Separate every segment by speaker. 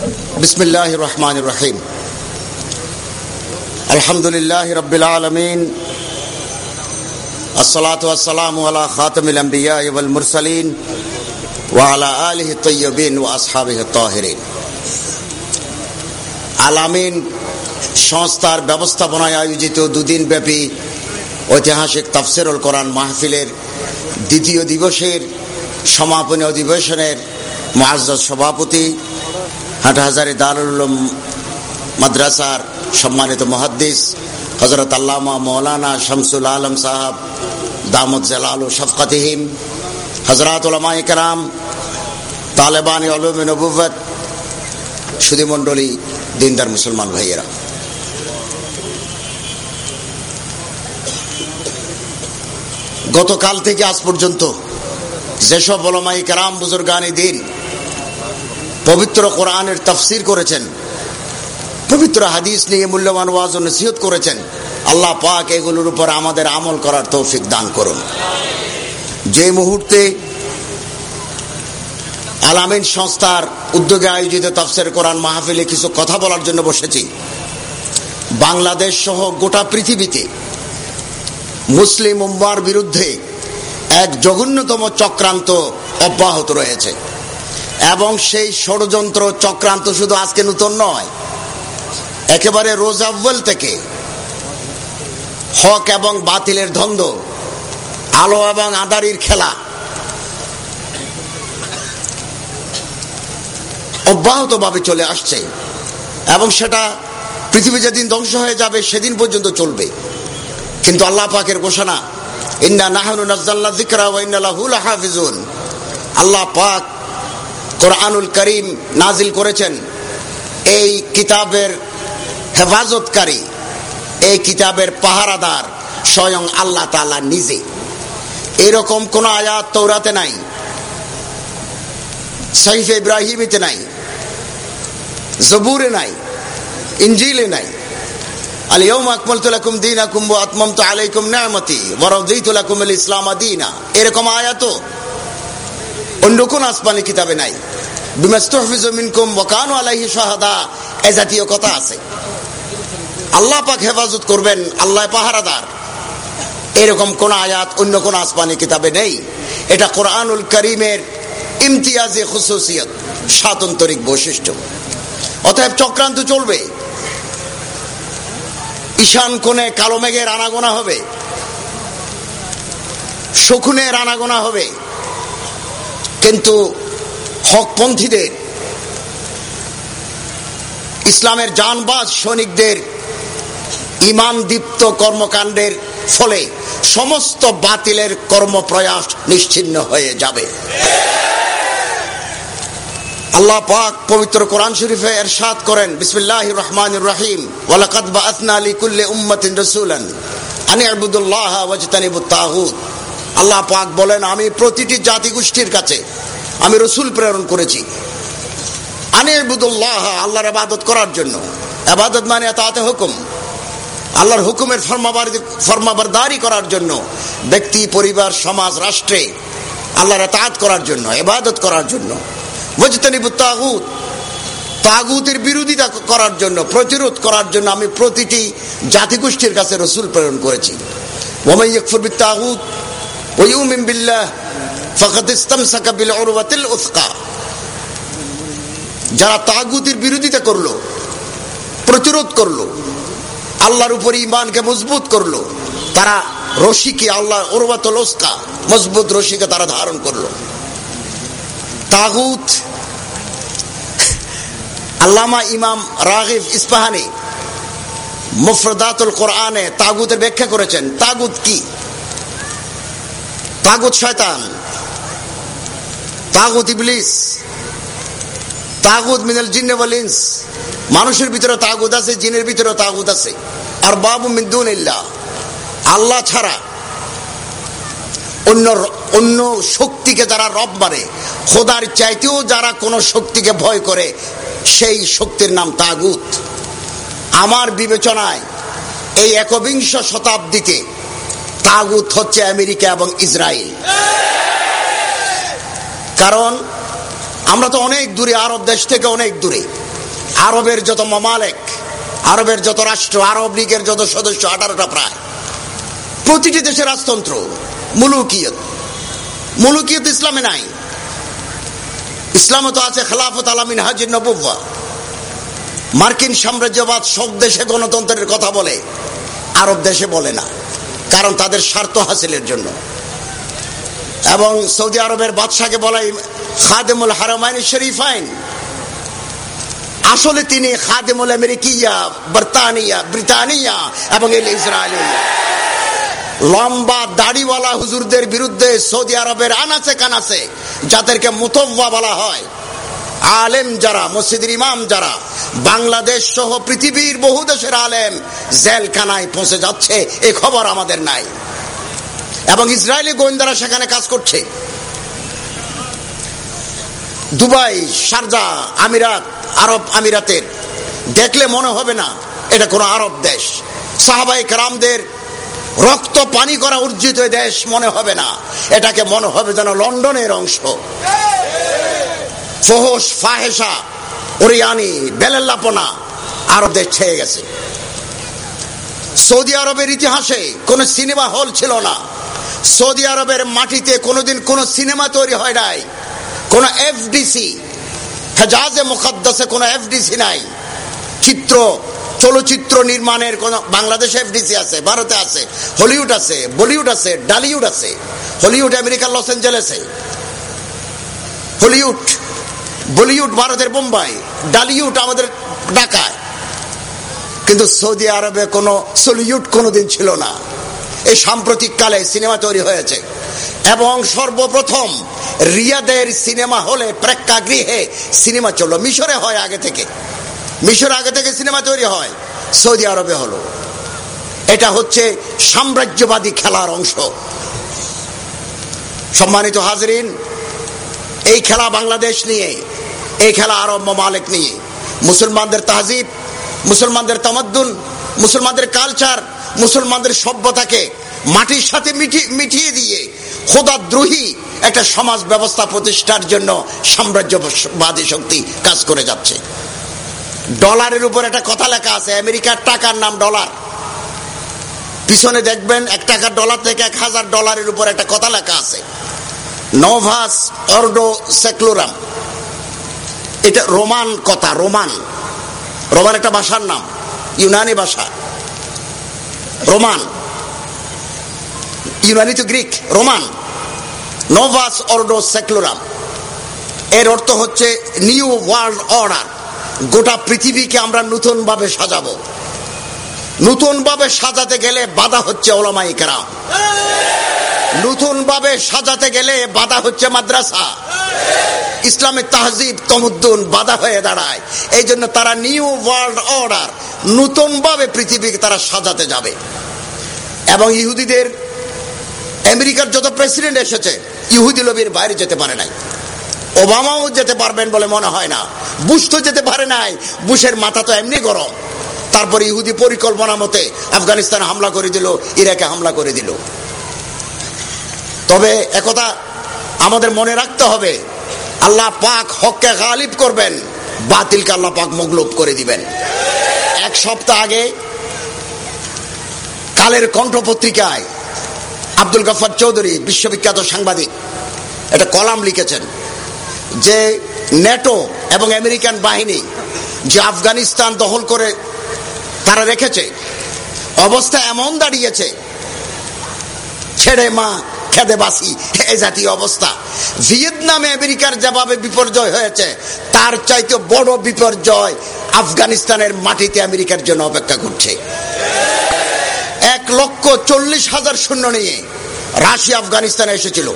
Speaker 1: بسم الله الرحمن الرحيم الحمد لله رب العالمين الصلاة والسلام على خاتم الأنبياء والمرسلين وعلى آله الطيبين وأصحابه الطاهرين আলামিন সংস্থার ব্যবস্থাপনায় আয়োজিত দুদিন ব্যাপী ঐতিহাসিক তাফসিরুল কোরআন মাহফিলের দ্বিতীয় দিবসের সমাপনী অধিবেশনের মহাজ সভাপতি হাটহাজারি দারুল মাদ্রাসার সম্মানিত মহাদ্দিস হজরত আল্লামা মৌলানা শামসুল আলম সাহাব, দামদ জালাল শফকাতিহিম হজরত উলামা ইকরাম তালেবান অলুম নবুবত সুধীমণ্ডলী দিনদার মুসলমান ভাইয়েরা। গতকাল থেকে আজ পর্যন্ত যেসব ওলামাই কারাম, বুজুর্গানি দিন পবিত্র কোরআনের তফসির করেছেন। পবিত্র হাদিস নিয়ে মূল্যবান ওয়াজ নসিহত করেছেন। আল্লাহ পাক এগুলোর উপর আমাদের আমল করার তৌফিক দান করুন। যে মুহূর্তে আলামিন সংস্থার উদ্যোগে আয়োজিত তফসের কোরআন মাহফিলে কিছু কথা বলার জন্য বসেছি। বাংলাদেশ সহ গোটা পৃথিবীতে মুসলিম উম্মার বিরুদ্ধে এক জঘন্যতম চক্রান্ত অব্যাহত রয়েছে। এবং সেই ষড়যন্ত্র চক্রান্ত শুধু আজকে নূতন নয়, একেবারে রোজাব্বল থেকে হক এবং বাতিলের দ্বন্দ্ব আলো এবং আদারির খেলা অব্যাহতভাবে চলে আসছে এবং সেটা পৃথিবী যেদিন ধ্বংস হয়ে যাবে সেদিন পর্যন্ত চলবে। কিন্তু আল্লাহ পাকের ঘোষণা, ইন্না নাহানু নাজ্জাল্লা যিকরা ওয়া ইন্না লাহু লাহাফিজুন। আল্লাহ পাক কোরআনুল করিম নাজিল করেছেন। এই কিতাবের হেফাজতকারী, এই কিতাবের পাহারাদার স্বয়ং আল্লাহ তালা নিজে। এরকম কোন আয়াত তৌরাতে নাই সাইফে ইব্রাহিমিতে নাই, জবুরে নাই ইঞ্জিলে নাই। আলিয়ম আকমলতু লাকুম দীনাকুম ওয়া আতমামতু আলাইকুম নি'মাতি ওয়া রাদিতু লাকুম ইসলাম দীনা। এরকম আয়াত অন্য কোন আসমানি কিতাবে নাই। বিমাস্তাহফিজু মিনকুম আলাইহি শাহাদা। এ জাতীয় কথা আছে। হেফাজত করবেন, আল্লাহ পাহারাদার। এরকম কোন আয়াত, অন্য কোন কিতাবে নেই। এটা করিমের স্বাতন্ত্রিক বৈশিষ্ট্য। অতএব চক্রান্ত চলবে। ঈশান কোণে কালো মেঘের আনাগোনা হবে। শকুনের আনাগোনা হবে। কিন্তু হকপন্থীদের, ইসলামের জানবাজ সৈনিকদের ইমান দীপ্ত কর্মকাণ্ডের ফলে সমস্ত বাতিলের কর্মপ্রয়াস নিশ্চিন্ন হয়ে যাবে। আল্লাহ পাক পবিত্র কোরআন শরীফে এরশাদ করেন বিসমিল্লাহ রহমান রহিম, ওয়ালাকাদ বাআসনা লিকুল্লি উম্মাতিন রাসূলান আনি ইবুদুল্লাহ ওয়াজতানিবুত তাগুত। আল্লাহ পাক বলেন, আমি প্রতিটি জাতি গোষ্ঠীর কাছে আমি রসুল প্রেরণ করেছি। আনি ইবুদুল্লাহ আল্লাহর ইবাদত করার জন্য। ইবাদত মানে তাতে হুকুম। আল্লাহর হুকুমের ফরমাবারি ফরমাবারদারি করার জন্য, ব্যক্তি, পরিবার, সমাজ, রাষ্ট্রে আল্লাহর তাঁত করার জন্য, এবাদত করার জন্য। তাগুত, তাগুতের বিরোধিতা করার জন্য, প্রতিরোধ করার জন্য আমি প্রতিটি জাতিগোষ্ঠীর কাছে রসুল প্রেরণ করেছি। তাগুত ويؤمن بالله فقد استمسك بالعروة الوثقى যারা তাগুতের বিরোধিতা করলো প্রতিরোধ করলো আল্লাহর উপর ইমানকে মজবুত করলো তারা রশিকে আল্লাহ ওরবাতল ওস্কা মজবুত রশিকে তারা ধারণ করলো তাগুত আল্লামা ইমাম রাগিব ইস্পাহানি মুফরদাতুল কোরআনে তাগুতের ব্যাখ্যা করেছেন তাগুত কি তাগুত শয়তান তাগুত ইবলিস তাগুত মিনাল জিন্নে ইনস মানুষের ভিতরে তাগুত আছে জিনের ভিতরে তাগুত আছে আর বাবু মিন্দুন আল্লাহ ছাড়া অন্য অন্য শক্তিকে যারা রব মানে খোদার চাইতেও যারা কোনো শক্তিকে ভয় করে সেই শক্তির নাম তাগুত আমার বিবেচনায় এই একবিংশ শতাব্দীতে তাগুত হচ্ছে আমেরিকা এবং ইসরায়েল কারণ আমরা তো অনেক দূরে, আরব দেশ থেকে অনেক দূরে। আরবের যত মামালেক, আরবের যত রাষ্ট্র, আরব লীগের যত সদস্য, আঠারোটা প্রায়। প্রতিটি দেশের রাজতন্ত্র, মুলুকিয়ত। মুলুকিয়ত ইসলামে নাই। ইসলামে তো আছে খেলাফত আলামিন হাজির নবুয়া মার্কিন সাম্রাজ্যবাদ সব দেশে গণতন্ত্রের কথা বলে, আরব দেশে বলে না। কারণ তাদের স্বার্থ হাসিলের জন্য। এবং সৌদি আরবের বাদশাকে বলাই খাদেমুল হারমাইন শরীফাইন। আসলে তিনি খাদেমুল আমেরিকিয়া, বর্তানিয়া ব্রিটানিয়া এবং ইসরায়েলিয়া। লম্বা দাড়িওয়ালা হুজুরদের বিরুদ্ধে সৌদি আরবের আনাচে কানাচে যাদেরকে মুতব্বা বলা হয় আলেম যারা, মসজিদের ইমাম যারা, বাংলাদেশ সহ পৃথিবীর বহু দেশের আলেম জেলখানায় পৌঁছে যাচ্ছে, এ খবর আমাদের নাই। এবং ইসরায়েলি গোয়েন্দারা সেখানে কাজ করছে। দুবাই, শারজা, আমিরাত, আরব আমিরাতের, দেখলে মনে হবে না, এটা কোনো আরব দেশ। সাহাবাই কারামদের রক্ত পানি করা উর্জিত দেশ মনে হবে না, এটাকে মনে হবে যেন লন্ডনের অংশ। ফোহস ফাহেসা ওরিয়ানি, বেলেল্লাপনা আরবদের ছেয়ে গেছে। সৌদি আরবের ইতিহাসে কোনো সিনেমা হল ছিল না। সৌদি আরবের মাটিতে কোনোদিন কোনো সিনেমা তৈরি হয় নাই। কোনো এফডিসি হেজাজে মুখাদ্দাসে কোনো এফডিসি নাই। চিত্র, চলচ্চিত্র নির্মাণের কোন বাংলাদেশে এফডিসি আছে, ভারতে আছে, হলিউড আছে, বলিউড আছে, ডালিউড আছে, হলিউড আমেরিকার লস এঞ্জেলেসে হলিউড বলিউড ভারতের বোম্বাই, ডালিউড আমাদের ঢাকায়। কিন্তু সৌদি আরবে কোনো সলিউড কোনোদিন ছিল না। এই সাম্প্রতিক কালে সিনেমা তৈরি হয়েছে। এবং সর্বপ্রথম রিয়াদের সিনেমা হলে প্রেক্ষাগৃহে সিনেমা চলল। মিশরে হয় আগে থেকে। মিশরে আগে থেকে সিনেমা তৈরি হয়। সৌদি আরবে হলো। এটা হচ্ছে সাম্রাজ্যবাদী খেলার অংশ। সম্মানিত হাজরিন এই খেলা বাংলাদেশ নিয়ে, এই খেলা আরব মালিক নিয়ে। মুসলমানদের তাহজিব, মুসলমানদের তামাদ্দুন, মুসলমানদের কালচার, মুসলমানদের সভ্যতাকে মাটির সাথে মিটিয়ে দিয়ে খোদাদ্রোহী একটা সমাজ ব্যবস্থা প্রতিষ্ঠার জন্য সাম্রাজ্যবাদী শক্তি কাজ করে যাচ্ছে। ডলারের উপর একটা কথা লেখা আছে, আমেরিকার টাকার নাম ডলার। পিছনে দেখবেন এক টাকার ডলার থেকে এক হাজার ডলারের উপর একটা কথা লেখা আছে। নোভাস অর্ডো সেক্লোরাম এটা রোমান কথা, রোমান। রোমান একটা ভাষার নাম, ইউনানি ভাষা। রোমান। ইউনানি তো গ্রিক, রোমান। নোভাস অর্ডো সেক্লোরাম এর অর্থ হচ্ছে নিউ ওয়ার্ল্ড অর্ডার। গোটা পৃথিবীকে আমরা নতুন ভাবে সাজাবো। নতুন ভাবে সাজাতে গেলে বাধা হচ্ছে ওলামাই কেরাম। নতুন ভাবে সাজাতে গেলে বাধা হচ্ছে মাদ্রাসা। ইসলামের তাহজিব তমুদ্দুন বাধা হয়ে দাঁড়ায়। এই জন্য তারা নিউ ওয়ার্ল্ড অর্ডার নতুন ভাবে পৃথিবীকে তারা সাজাতে যাবে। এবং ইহুদিদের, আমেরিকার যত প্রেসিডেন্ট এসেছে, ইহুদি লবির বাইরে যেতে পারে নাই। ওবামাও যেতে পারবেন বলে মনে হয় না। বুশ তো যেতে পারে নাই। বুশের মাথা তো এমনি গরম। তারপরে ইহুদি পরিকল্পনা মতে আফগানিস্তান হামলা করে দিল, ইরাকে হামলা করে দিল। তবে একথা আমাদের মনে রাখতে হবে, আল্লাহ পাক হককে গালিব করবেন, বাতিলকে আল্লাহ পাক মগলুব করে দিবেন। এক সপ্তাহ আগে কালের কণ্ঠ পত্রিকায় আব্দুল গফর চৌধুরী, বিশ্ববিখ্যাত সাংবাদিক, একটা কলাম লিখেছেন যে নেটো এবং আমেরিকান বাহিনী যে আফগানিস্তান দখল করে তারা রেখেছে অবস্থা এমন দাঁড়িয়েছে। ছেড়ে মা, খেদে বাসি, এ জাতীয় অবস্থা। ভিয়েতনামে আমেরিকার যেভাবে বিপর্যয় হয়েছে, তার চাইতে বড় বিপর্যয় আফগানিস্তানের মাটিতে আমেরিকার জন্য অপেক্ষা করছে। এক লক্ষ চল্লিশ হাজার শূন্য নিয়ে রাশিয়া, আফগানিস্তানে এসেছিল।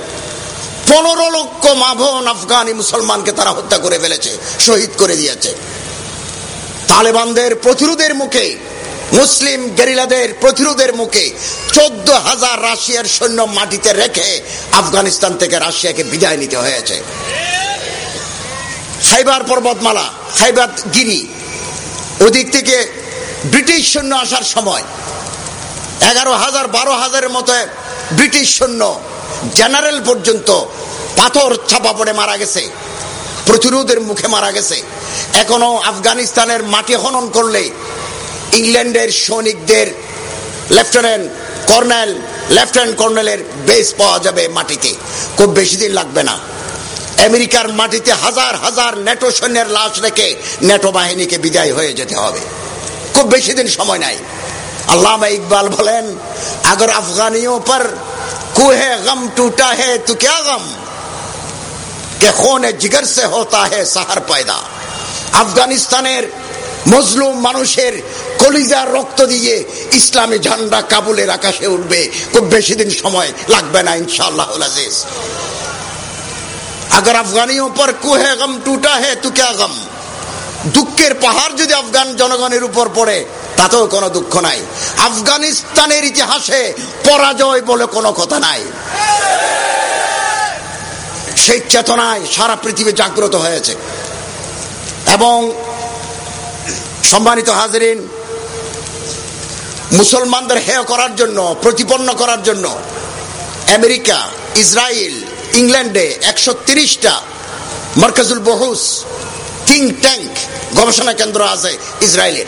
Speaker 1: পনেরো লক্ষ মাভন আফগানি মুসলমানকে তারা হত্যা করে ফেলেছে, শহীদ করে দিয়েছে। তালেবানদের প্রতিরোধের মুখে, মুসলিম গেরিলাদের প্রতিরোধের মুখে চোদ্দ হাজার রাশিয়ার সৈন্য মাটিতে রেখে আফগানিস্তান থেকে রাশিয়াকে বিদায় নিতে হয়েছে। খাইবার পর্বতমালা, খাইবার গিরি ওদিক থেকে ব্রিটিশ সৈন্য আসার সময়, এগারো হাজার, বারো হাজারের মতো ব্রিটিশ সৈন্য জেনারেল পর্যন্ত পাথর ছাপা পড়ে মারা গেছে, প্রতিরোধের মুখে মারা গেছে। এখনও আফগানিস্তানের মাটি হনন করলে ইংল্যান্ডের সৈনিকদের লেফটেন্যান্ট কর্নেল, লেফটেন্যান্ট কর্নেলের বেস পাওয়া যাবে মাটিতে। খুব বেশি দিন লাগবে না। আমেরিকার মাটিতে হাজার হাজার নেটো সৈন্যের লাশ রেখে নেটো বাহিনীকে বিদায় হয়ে যেতে হবে। খুব বেশি দিন সময় নাই। আল্লামা ইকবাল বলেন, আগর আফগানিও পর কুহে গম টুটা হে, তু কে গম? কে খোনে জিগর সে হতা হে সাহার পায়দা। আফগানিস্তানের মজলুম মানুষের কলিজার রক্ত দিয়ে ইসলামী ঝান্ডা কাবুলের আকাশে উঠবে খুব বেশি দিন সময় লাগবে না ইনশাল্লাহ আগর আগার আফগানিও পর কুহে গম টুটা হে তু ক্যা গম। দুঃখের পাহাড় যদি আফগান জনগণের উপর পড়ে, তাতেও কোনো দুঃখ নাই। আফগানিস্তানের ইতিহাসে পরাজয় বলে কোনো কথা নাই। সেই চেতনায় সারা পৃথিবী জাগ্রত হয়েছে। এবং সম্মানিত হাজরিন, মুসলমানদের হেয় করার জন্য, প্রতিপন্ন করার জন্য আমেরিকা ইসরায়েল ইংল্যান্ডে একশো তিরিশটা মার্কাজুল বহুস থিঙ্ক ট্যাঙ্ক গবেষণা কেন্দ্র আছে ইসরায়েলের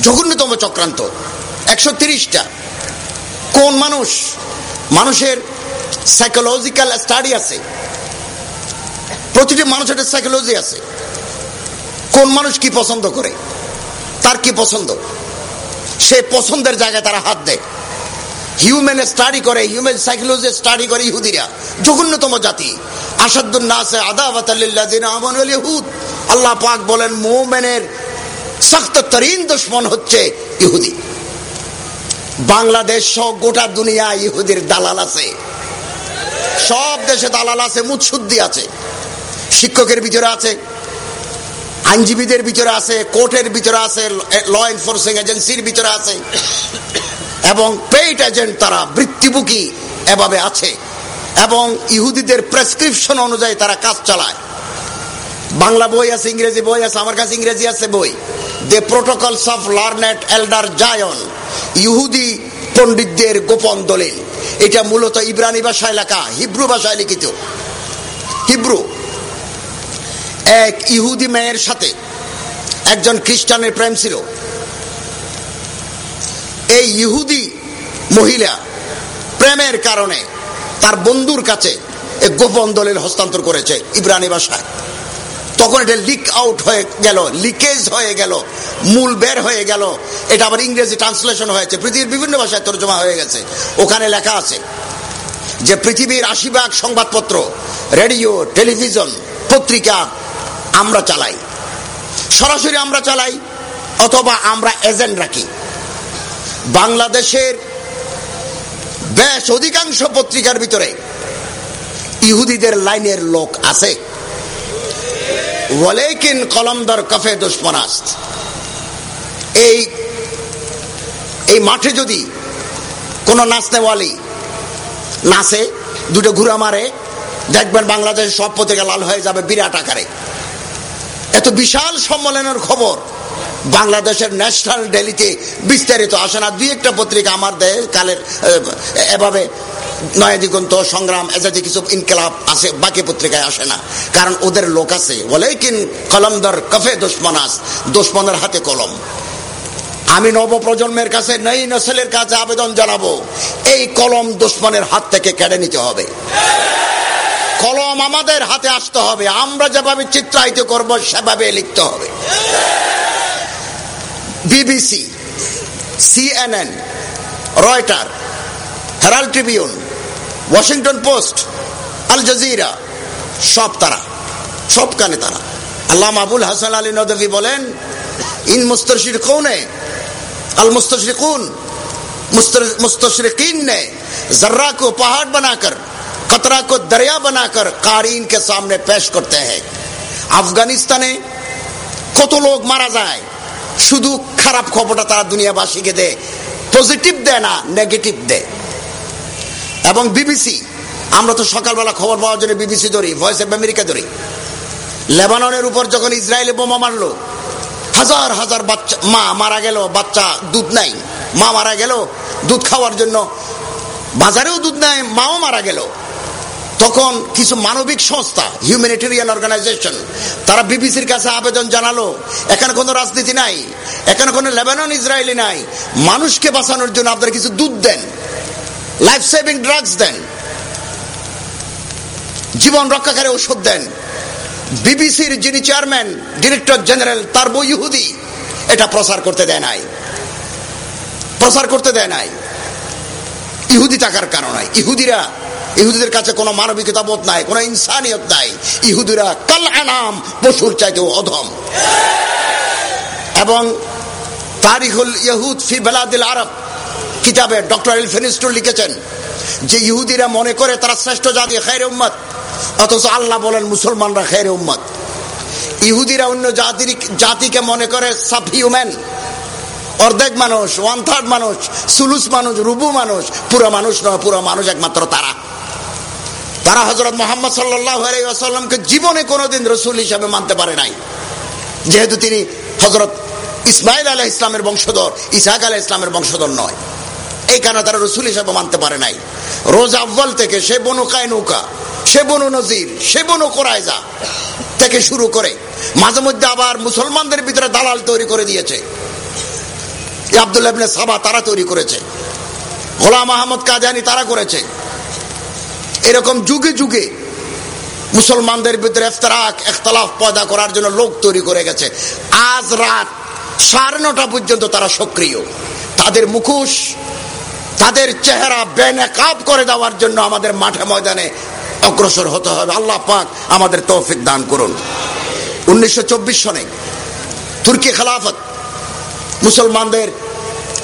Speaker 1: জঘন্যতম চক্রান্ত, একশো তিরিশটা। কোন মানুষ? মানুষের সাইকোলজিক্যাল স্টাডি আছে। প্রতিটি মানুষের সাইকোলজি আছে। কোন মানুষ কি পছন্দ করে? তার কি পছন্দ? সে পছন্দের জায়গায় তারা হাত দেয়। হিউম্যান স্টাডি করে হিউম্যান সাইকোলজি স্টাডি করে ইহুদিরা, জঘন্যতম জাতি। আসাদুল্নাসে আদাওয়াত আল্লাহ পাক বলেন, মোমেনের সখত তরিন দুশ্মন হচ্ছে ইহুদি। বাংলাদেশ সহ গোটা দুনিয়া ইহুদির দালাল আছে। সব দেশে দালাল আছে মুৎসুদ্দি আছে। শিক্ষকের ভিতরে আছে। আইনজীবীদের ভিতরে আছে, কোর্টের ভিতরে আছে, ল এনফোর্সিং এজেন্সির ভিতরে আছে। এবং পেইট এজেন্ট তারা বৃত্তিবুকি এভাবে আছে। এবং ইহুদিদের প্রেসক্রিপশন অনুযায়ী তারা কাজ চালায়। বাংলা বই আছে, ইংরেজি বই আছে, আমার কাছে ইংরেজি আছে বই। দে protocols of learned elder Zion ইহুদি পণ্ডিতদের গোপন দলিল। এটা মূলত ইব্রানি ভাষায় লেখা, হিব্রু ভাষায় লিখিত। হিব্রু। এক ইহুদি মেয়ের সাথে একজন খ্রিস্টানের প্রেম ছিল। এই ইহুদি মহিলা প্রেমের কারণে তার বন্ধুর কাছে গোপন দলিল হস্তান্তর করেছে ইব্রানি ভাষায়। তখন এটা লিক আউট হয়ে গেল লিকেজ হয়ে গেল, মূল বের হয়ে গেল। এটা আবার ইংরেজি ট্রান্সলেশন হয়েছে, পৃথিবীর বিভিন্ন ভাষায় তর্জমা হয়ে গেছে। ওখানে লেখা আছে যে পৃথিবীর আশি ভাগ সংবাদপত্র, রেডিও, টেলিভিশন, পত্রিকা আমরা চালাই। সরাসরি আমরা চালাই, অথবা আমরা এজেন্ট রাখি। বাংলাদেশের বেশ অধিকাংশ পত্রিকার ভিতরে ইহুদিদের লাইনের লোক আছে। ওয়ালেকিন কলমদর কফে দুশ্মনাস্ত। এই এই মাঠে যদি কোনো নাচনেওয়ালি নাচে, দুটো ঘুরা মারে, দেখবেন বাংলাদেশের সব পত্রিকা লাল হয়ে যাবে বিরাট আকারে। এত বিশাল সম্মেলনের খবর। বাংলাদেশের ন্যাশনাল ডেলিতে বিস্তারিত আসে না। দুই একটা পত্রিকা আমার দেয়, কালের এভাবে নয় দিগন্ত, সংগ্রাম এজাদি কিছু ইনকেলাব আছে, বাকি পত্রিকায় আসে না। কারণ ওদের লোক আছে। বলে কিন কলমদর কফে দুশ্মনাস দুশ্মনের হাতে কলম। আমি নব প্রজন্মের কাছে নেই, নসলের কাছে আবেদন জানাব। এই কলম দুশ্মনের হাত থেকে কেড়ে নিতে হবে। কলম আমাদের হাতে আসতে হবে। আমরা যেভাবে চিত্রায়িত করব, সেভাবে লিখতে হবে। BBC, CNN, Reuters, Herald Tribune, Washington Post, Al Jazeera, সব তারা, সব কানে তারা। আল্লাহ আবুল হাসান আলী নদী বলেন, ইন মুস্তশির কৌনে আল মুস্তশির কুন মুস্তশির কিন নে জর্রা কো পাহাড় বানাকর कतरा को दरिया बनाकर कारीन के सामने पेश करते हैं আফগানিস্তানে কত লোক মারা যায় শুধু খারাপ খবরটা তারা দুনিয়াবাসীকে দেয় পজিটিভ দেয় না নেগেটিভ দেয় এবং বিবিসি আমরা তো সকালবেলা খবর পাওয়ার জন্য বিবিসি ধরি ভয়েস অফ আমেরিকা ধরি লেবাননের উপর যখন ইসরায়েলে বোমা মারলো হাজার হাজার বাচ্চা মা মারা গেল বাচ্চা দুধ নাই মা মারা গেল দুধ খাওয়ার জন্য বাজারেও দুধ নাই মাও মারা গেল তখন কিছু মানবিক সংস্থা হিউম্যানিটেরিয়ান অর্গানাইজেশন তারা বিবিসির কাছে আবেদন জানালো, এখানে কোনো রাজনীতি নাই, এখানে কোনো লেবানন, ইসরায়েলি নাই, মানুষকে বাঁচানোর জন্য আপনারা কিছু দুধ দেন লাইফ সেভিং ড্রাগস দেন, জীবন রক্ষাকারী ওষুধ দেন। বিবিসির যিনি চেয়ারম্যান ডিরেক্টর জেনারেল তার বই ইহুদি, এটা প্রচার করতে দেয় নাই। প্রচার করতে দেয় নাই। ইহুদি টাকার কারণে, ইহুদিরা ইহুদিদের কাছে কোনো মানবিকতা বোধ নাই, কোনো ইনসানিয়ত নাই। ইহুদিরা কাল আনাম, পশুর চাইতেও অধম। এবং তারিখুল ইহুদ ফি বেলাদিল আরব কিতাবে ডক্টর এলফেনিস্টুল লিখেছেন যে ইহুদিরা মনে করে তারা শ্রেষ্ঠ জাতি খের উম্মত। অথচ আল্লাহ বলেন মুসলমানরা খের উম্মত। ইহুদিরা অন্য জাতির জাতিকে মনে করে সাব হিউম্যান অর্ধেক মানুষ ওয়ান থার্ড মানুষ, সুলুস মানুষ, রুবু মানুষ। পুরো মানুষ নয়, পুরো মানুষ একমাত্র তারা। তারা হজরত মোহাম্মদ সাল্লাহামকে জীবনে কোনোদিন রসুল হিসাবে মানতে পারে নাই, যেহেতু তিনি হজরত ইসমাইল আলাহ ইসলামের বংশধর, ইসাহাক আলাহ ইসলামের বংশধর নয়। এই কারণে তারা রসুল হিসাবে মানতে পারে নাই। রোজ আব্বাল থেকে সে বনু নৌকা সে বনু নজির, সে বনু কোরআজা থেকে শুরু করে, মাঝে মধ্যে আবার মুসলমানদের ভিতরে দালাল তৈরি করে দিয়েছে। আবদুল্লাহ সাবা তারা তৈরি করেছে। গোলাম আহমদ কাজানি তারা করেছে। এরকম যুগে যুগে মুসলমানদের ভিতরে এফতারাক একতলাফ পয়দা করার জন্য লোক তৈরি করে গেছে। আজ রাত সাড়ে নটা পর্যন্ত তারা সক্রিয়। তাদের মুখোশ, তাদের চেহারা বেনাকাব করে দেওয়ার জন্য আমাদের মাঠে ময়দানে অগ্রসর হতে হবে। আল্লাহ পাক আমাদের তৌফিক দান করুন। উনিশশো চব্বিশ সনে তুর্কি খেলাফত, মুসলমানদের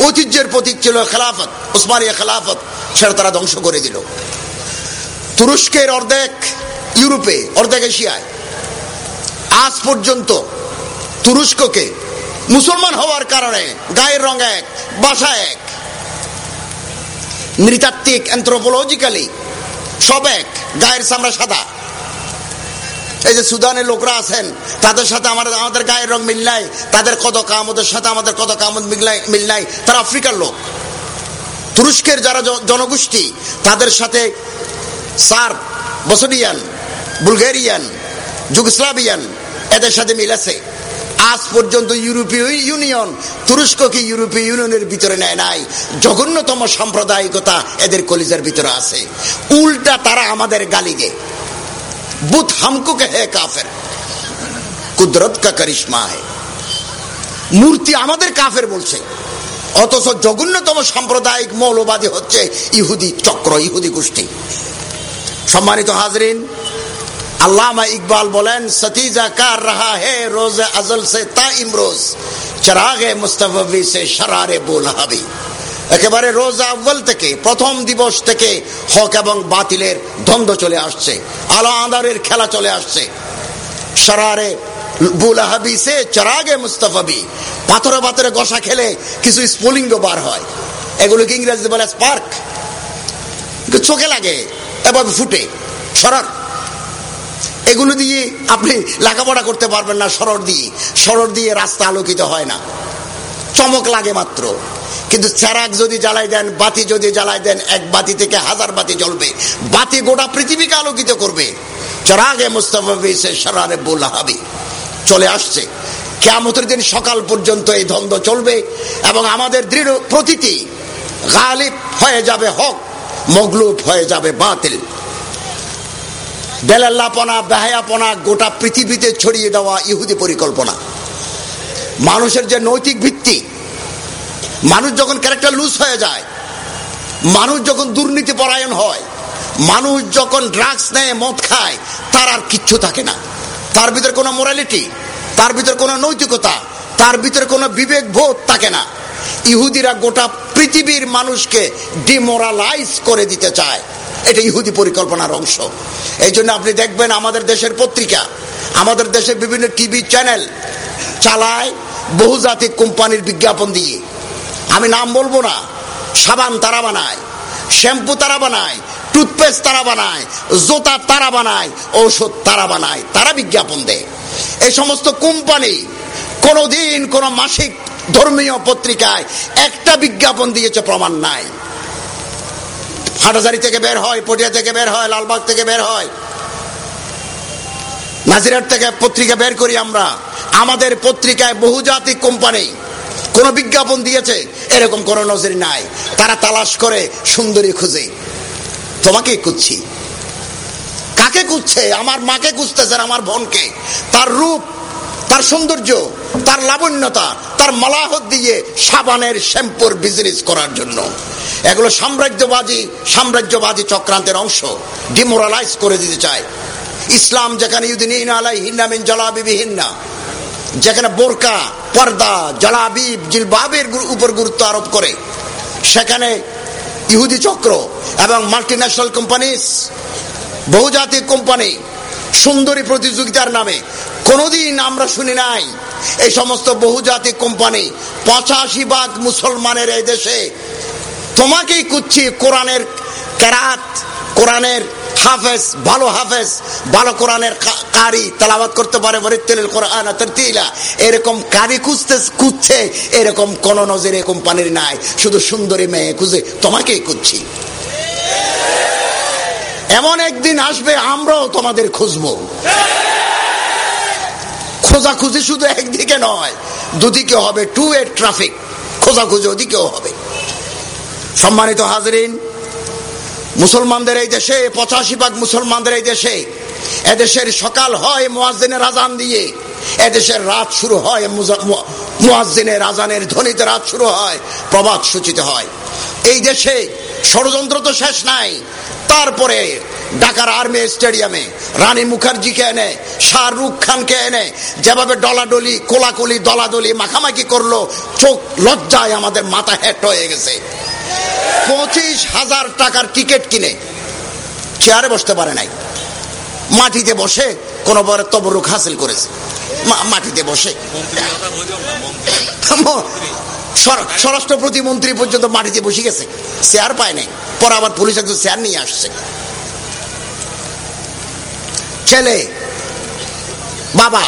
Speaker 1: ঐতিহ্যের প্রতীক ছিল খেলাফত, উসমানিয়া খেলাফত, সেটা তারা ধ্বংস করে দিল। তুরস্কের অর্ধেক ইউরোপে, অর্ধেক এশিয়ায়। আজ পর্যন্ত তুরস্ককে মুসলমান হওয়ার কারণে গায়ের রং এক বাসা এক। নৃতাত্ত্বিক অ্যান্থ্রোপোলজিক্যালি সব এক, গায়ের চামড়া সাদা। এই যে সুদানের লোকরা আছেন, তাদের সাথে আমাদের আমাদের গায়ের রং মিল নাই, তাদের কত কামদের সাথে আমাদের কত কামদ মিল নাই, তারা আফ্রিকার লোক। তুরস্কের যারা জনগোষ্ঠী, তাদের সাথে সার বসনিয়ান, বুলগেরিয়ান, যুগস্লাভিয়ান, এদের সাথে মিল আছে। আজ পর্যন্ত ইউরোপীয় ইউনিয়ন, তুরস্ককে ইউরোপীয় ইউনিয়নের ভিতরে নেয় নাই। জঘন্যতম সাম্প্রদায়িকতা এদের কলিজার ভিতরে আছে। উল্টা তারা আমাদের গালি গে বুথ হামকো কে হে কাফের। কুদরত কা করিশ্মা হে। মূর্তি আমাদের কাফের বলছে। অথচ জঘন্যতম সাম্প্রদায়িক মৌলবাদী হচ্ছে ইহুদি চক্র, ইহুদি গোষ্ঠী। সম্মানিত হাজরিন, আল্লামা ইকবাল বলেন, সতীজা কার রাহা হে রোজ আজল সে তা ইমরোজ চরাগে মুস্তফি সে শরারে বোল হাবি। একেবারে রোজ আব্বাল থেকে, প্রথম দিবস থেকে হক এবং বাতিলের দ্বন্দ্ব চলে আসছে, আলো আন্দারের খেলা চলে আসছে। সরারে বুলাহাবি সে চরাগে মুস্তফাবি পাথরে পাথরে গসা খেলে কিছু স্পুলিঙ্গ বার হয়। এগুলোকে ইংরেজি বলে স্পার্ক। চোখে লাগে। এভাবে ফুটে সরার এগুলো দিয়ে আপনি লেখাপড়া করতে পারবেন না সরর দিয়ে। সরর দিয়ে রাস্তা আলোকিত হয় না। চমক লাগে মাত্র। কিন্তু চারাক যদি জ্বালাই দেন, বাতি যদি জ্বালাই দেন, এক বাতি থেকে হাজার বাতি জ্বলবে। বাতি গোটা পৃথিবীকে আলোকিত করবে। চারাগে মুস্তফি সারারে বোলাহাবি চলে আসছে। কেমতের দিন সকাল পর্যন্ত এই দ্বন্দ্ব চলবে এবং আমাদের দৃঢ় প্রতীতি গালিব হয়ে যাবে হক। মগলুব হয়ে যাবে বাতিল। বেলাল্লাপনা, বেহায়াপনা গোটা পৃথিবীতে ছড়িয়ে দেওয়া ইহুদি পরিকল্পনা। মানুষের যে নৈতিক ভিত্তি, মানুষ যখন ক্যারেক্টার লুজ হয়ে যায়, মানুষ যখন দুর্নীতি পরায়ণ হয়, মানুষ যখন ড্রাগস নেয়, মদ খায়, তার আর কিচ্ছু থাকে না। তার ভিতরে কোনো মোরালিটি তার ভিতরে কোনো নৈতিকতা, তার ভিতরে কোনো বিবেক বোধ থাকে না। ইহুদিরা গোটা পৃথিবীর মানুষকে ডিমোরালাইজ করে দিতে চায়। এটা ইহুদি পরিকল্পনার অংশ। এই জন্য আপনি দেখবেন আমাদের দেশের পত্রিকা, আমাদের দেশের বিভিন্ন টিভি চ্যানেল চালায় বহুজাতিক কোম্পানির বিজ্ঞাপন দিয়ে। আমি নাম বলব না। সাবান তারা বানায়, শ্যাম্পু তারা বানায়, টুথপেস্ট তারা বানায়, জোতা তারা বানায়, ঔষধ তারা বানায়, তারা বিজ্ঞাপন দেয়। এই সমস্ত কোম্পানি কোনোদিন কোন মাসিক ধর্মীয় পত্রিকায় একটা বিজ্ঞাপন দিয়েছে, প্রমাণ নাই। হাটাজারি থেকে বের হয়, পটিয়া থেকে বের হয়, লালবাগ থেকে বের হয়। নাজিরাট থেকে পত্রিকা বের করি আমরা। আমাদের পত্রিকায় বহুজাতিক কোম্পানি কোন বিজ্ঞাপন দিয়েছে, এরকম কোন নজর নাই। তারা তালাশ করে, সুন্দরী খুঁজে। তোমাকে খুঁজছি। কাকে খুঁজছে? আমার মাকে খুঁজতেছেন, আমার বোনকে। তার রূপ, তার সৌন্দর্য। তার লাবণ্যতা, তার মলাহত দিয়ে সাবানের শ্যাম্পুর বিজনেস করার জন্য। এগুলো সাম্রাজ্যবাদী সাম্রাজ্যবাদী চক্রান্তের অংশ। ডিমোরালাইজ করে দিতে চায়। ইসলাম যেখানে ইউদিন আলাই হিন্নামিন জলাবিবিহিন্না যেখানে বোরকা, পর্দা, জলাবিব, জিলবাবের উপর গুরুত্ব আরোপ করে। সেখানে ইহুদি চক্র এবং মাল্টি ন্যাশনাল কোম্পানিস বহুজাতিক কোম্পানি সুন্দরী প্রতিযোগিতার নামে। কোনোদিন আমরা শুনি নাই, এই সমস্ত বহুজাতিক কোম্পানি পঁচাশি ভাগ মুসলমানের এই দেশে। তোমাকেই কুচ্ছি কোরআনের কেরাত, কোরআনের হাফেজ, ভালো হাফেজ, ভালো কোরআনের কারি তালাবাদ করতে পারে এরকম কারি খুঁজতে, খুঁজছে এরকম কোন নজরে কোম্পানির নাই। শুধু সুন্দরী মেয়ে খুঁজে তোমাকেই খুঁজছি। এমন একদিন আসবে, আমরাও তোমাদের খুঁজবো। খোঁজাখুঁজি শুধু একদিকে নয়, দুদিকে হবে টু এ ট্রাফিক খোঁজাখুঁজি ওদিকেও হবে। সম্মানিত হাজরিন, মুসলমানদের এই দেশে পঁচাশি ভাগ মুসলমানদের এই দেশে, এদেশের সকাল হয় মোয়াজিনের আজান দিয়ে। এদেশের রাত শুরু হয় মুয়াজ্জিনের আজানের ধ্বনিতে রাত শুরু হয়, প্রবাদ সূচিত হয়। এই দেশে ষড়যন্ত্র তো শেষ নাই তারপরে ঢাকার আর্মি স্টেডিয়ামে রানী মুখার্জিকে এনে শাহরুখ খানকে এনে যেভাবে ডলাডলি কোলাকুলি দলাদলি মাখামাখি করল চোখ লজ্জায় আমাদের মাথা হেট হয়ে গেছে। পঁচিশ হাজার টাকার টিকিট কিনে চেয়ারে বসতে পারে নাই। মাটিতে বসে কোন বড় তবরুক হাসিল করেছে। মাটিতে বসে। স্বরাষ্ট্র প্রতিমন্ত্রী পর্যন্ত মাটিতে বসে গেছে। চেয়ার পায় নাই। পরে আবার পুলিশ একজন চেয়ার নিয়ে আসছে। ছেলে, বাবা,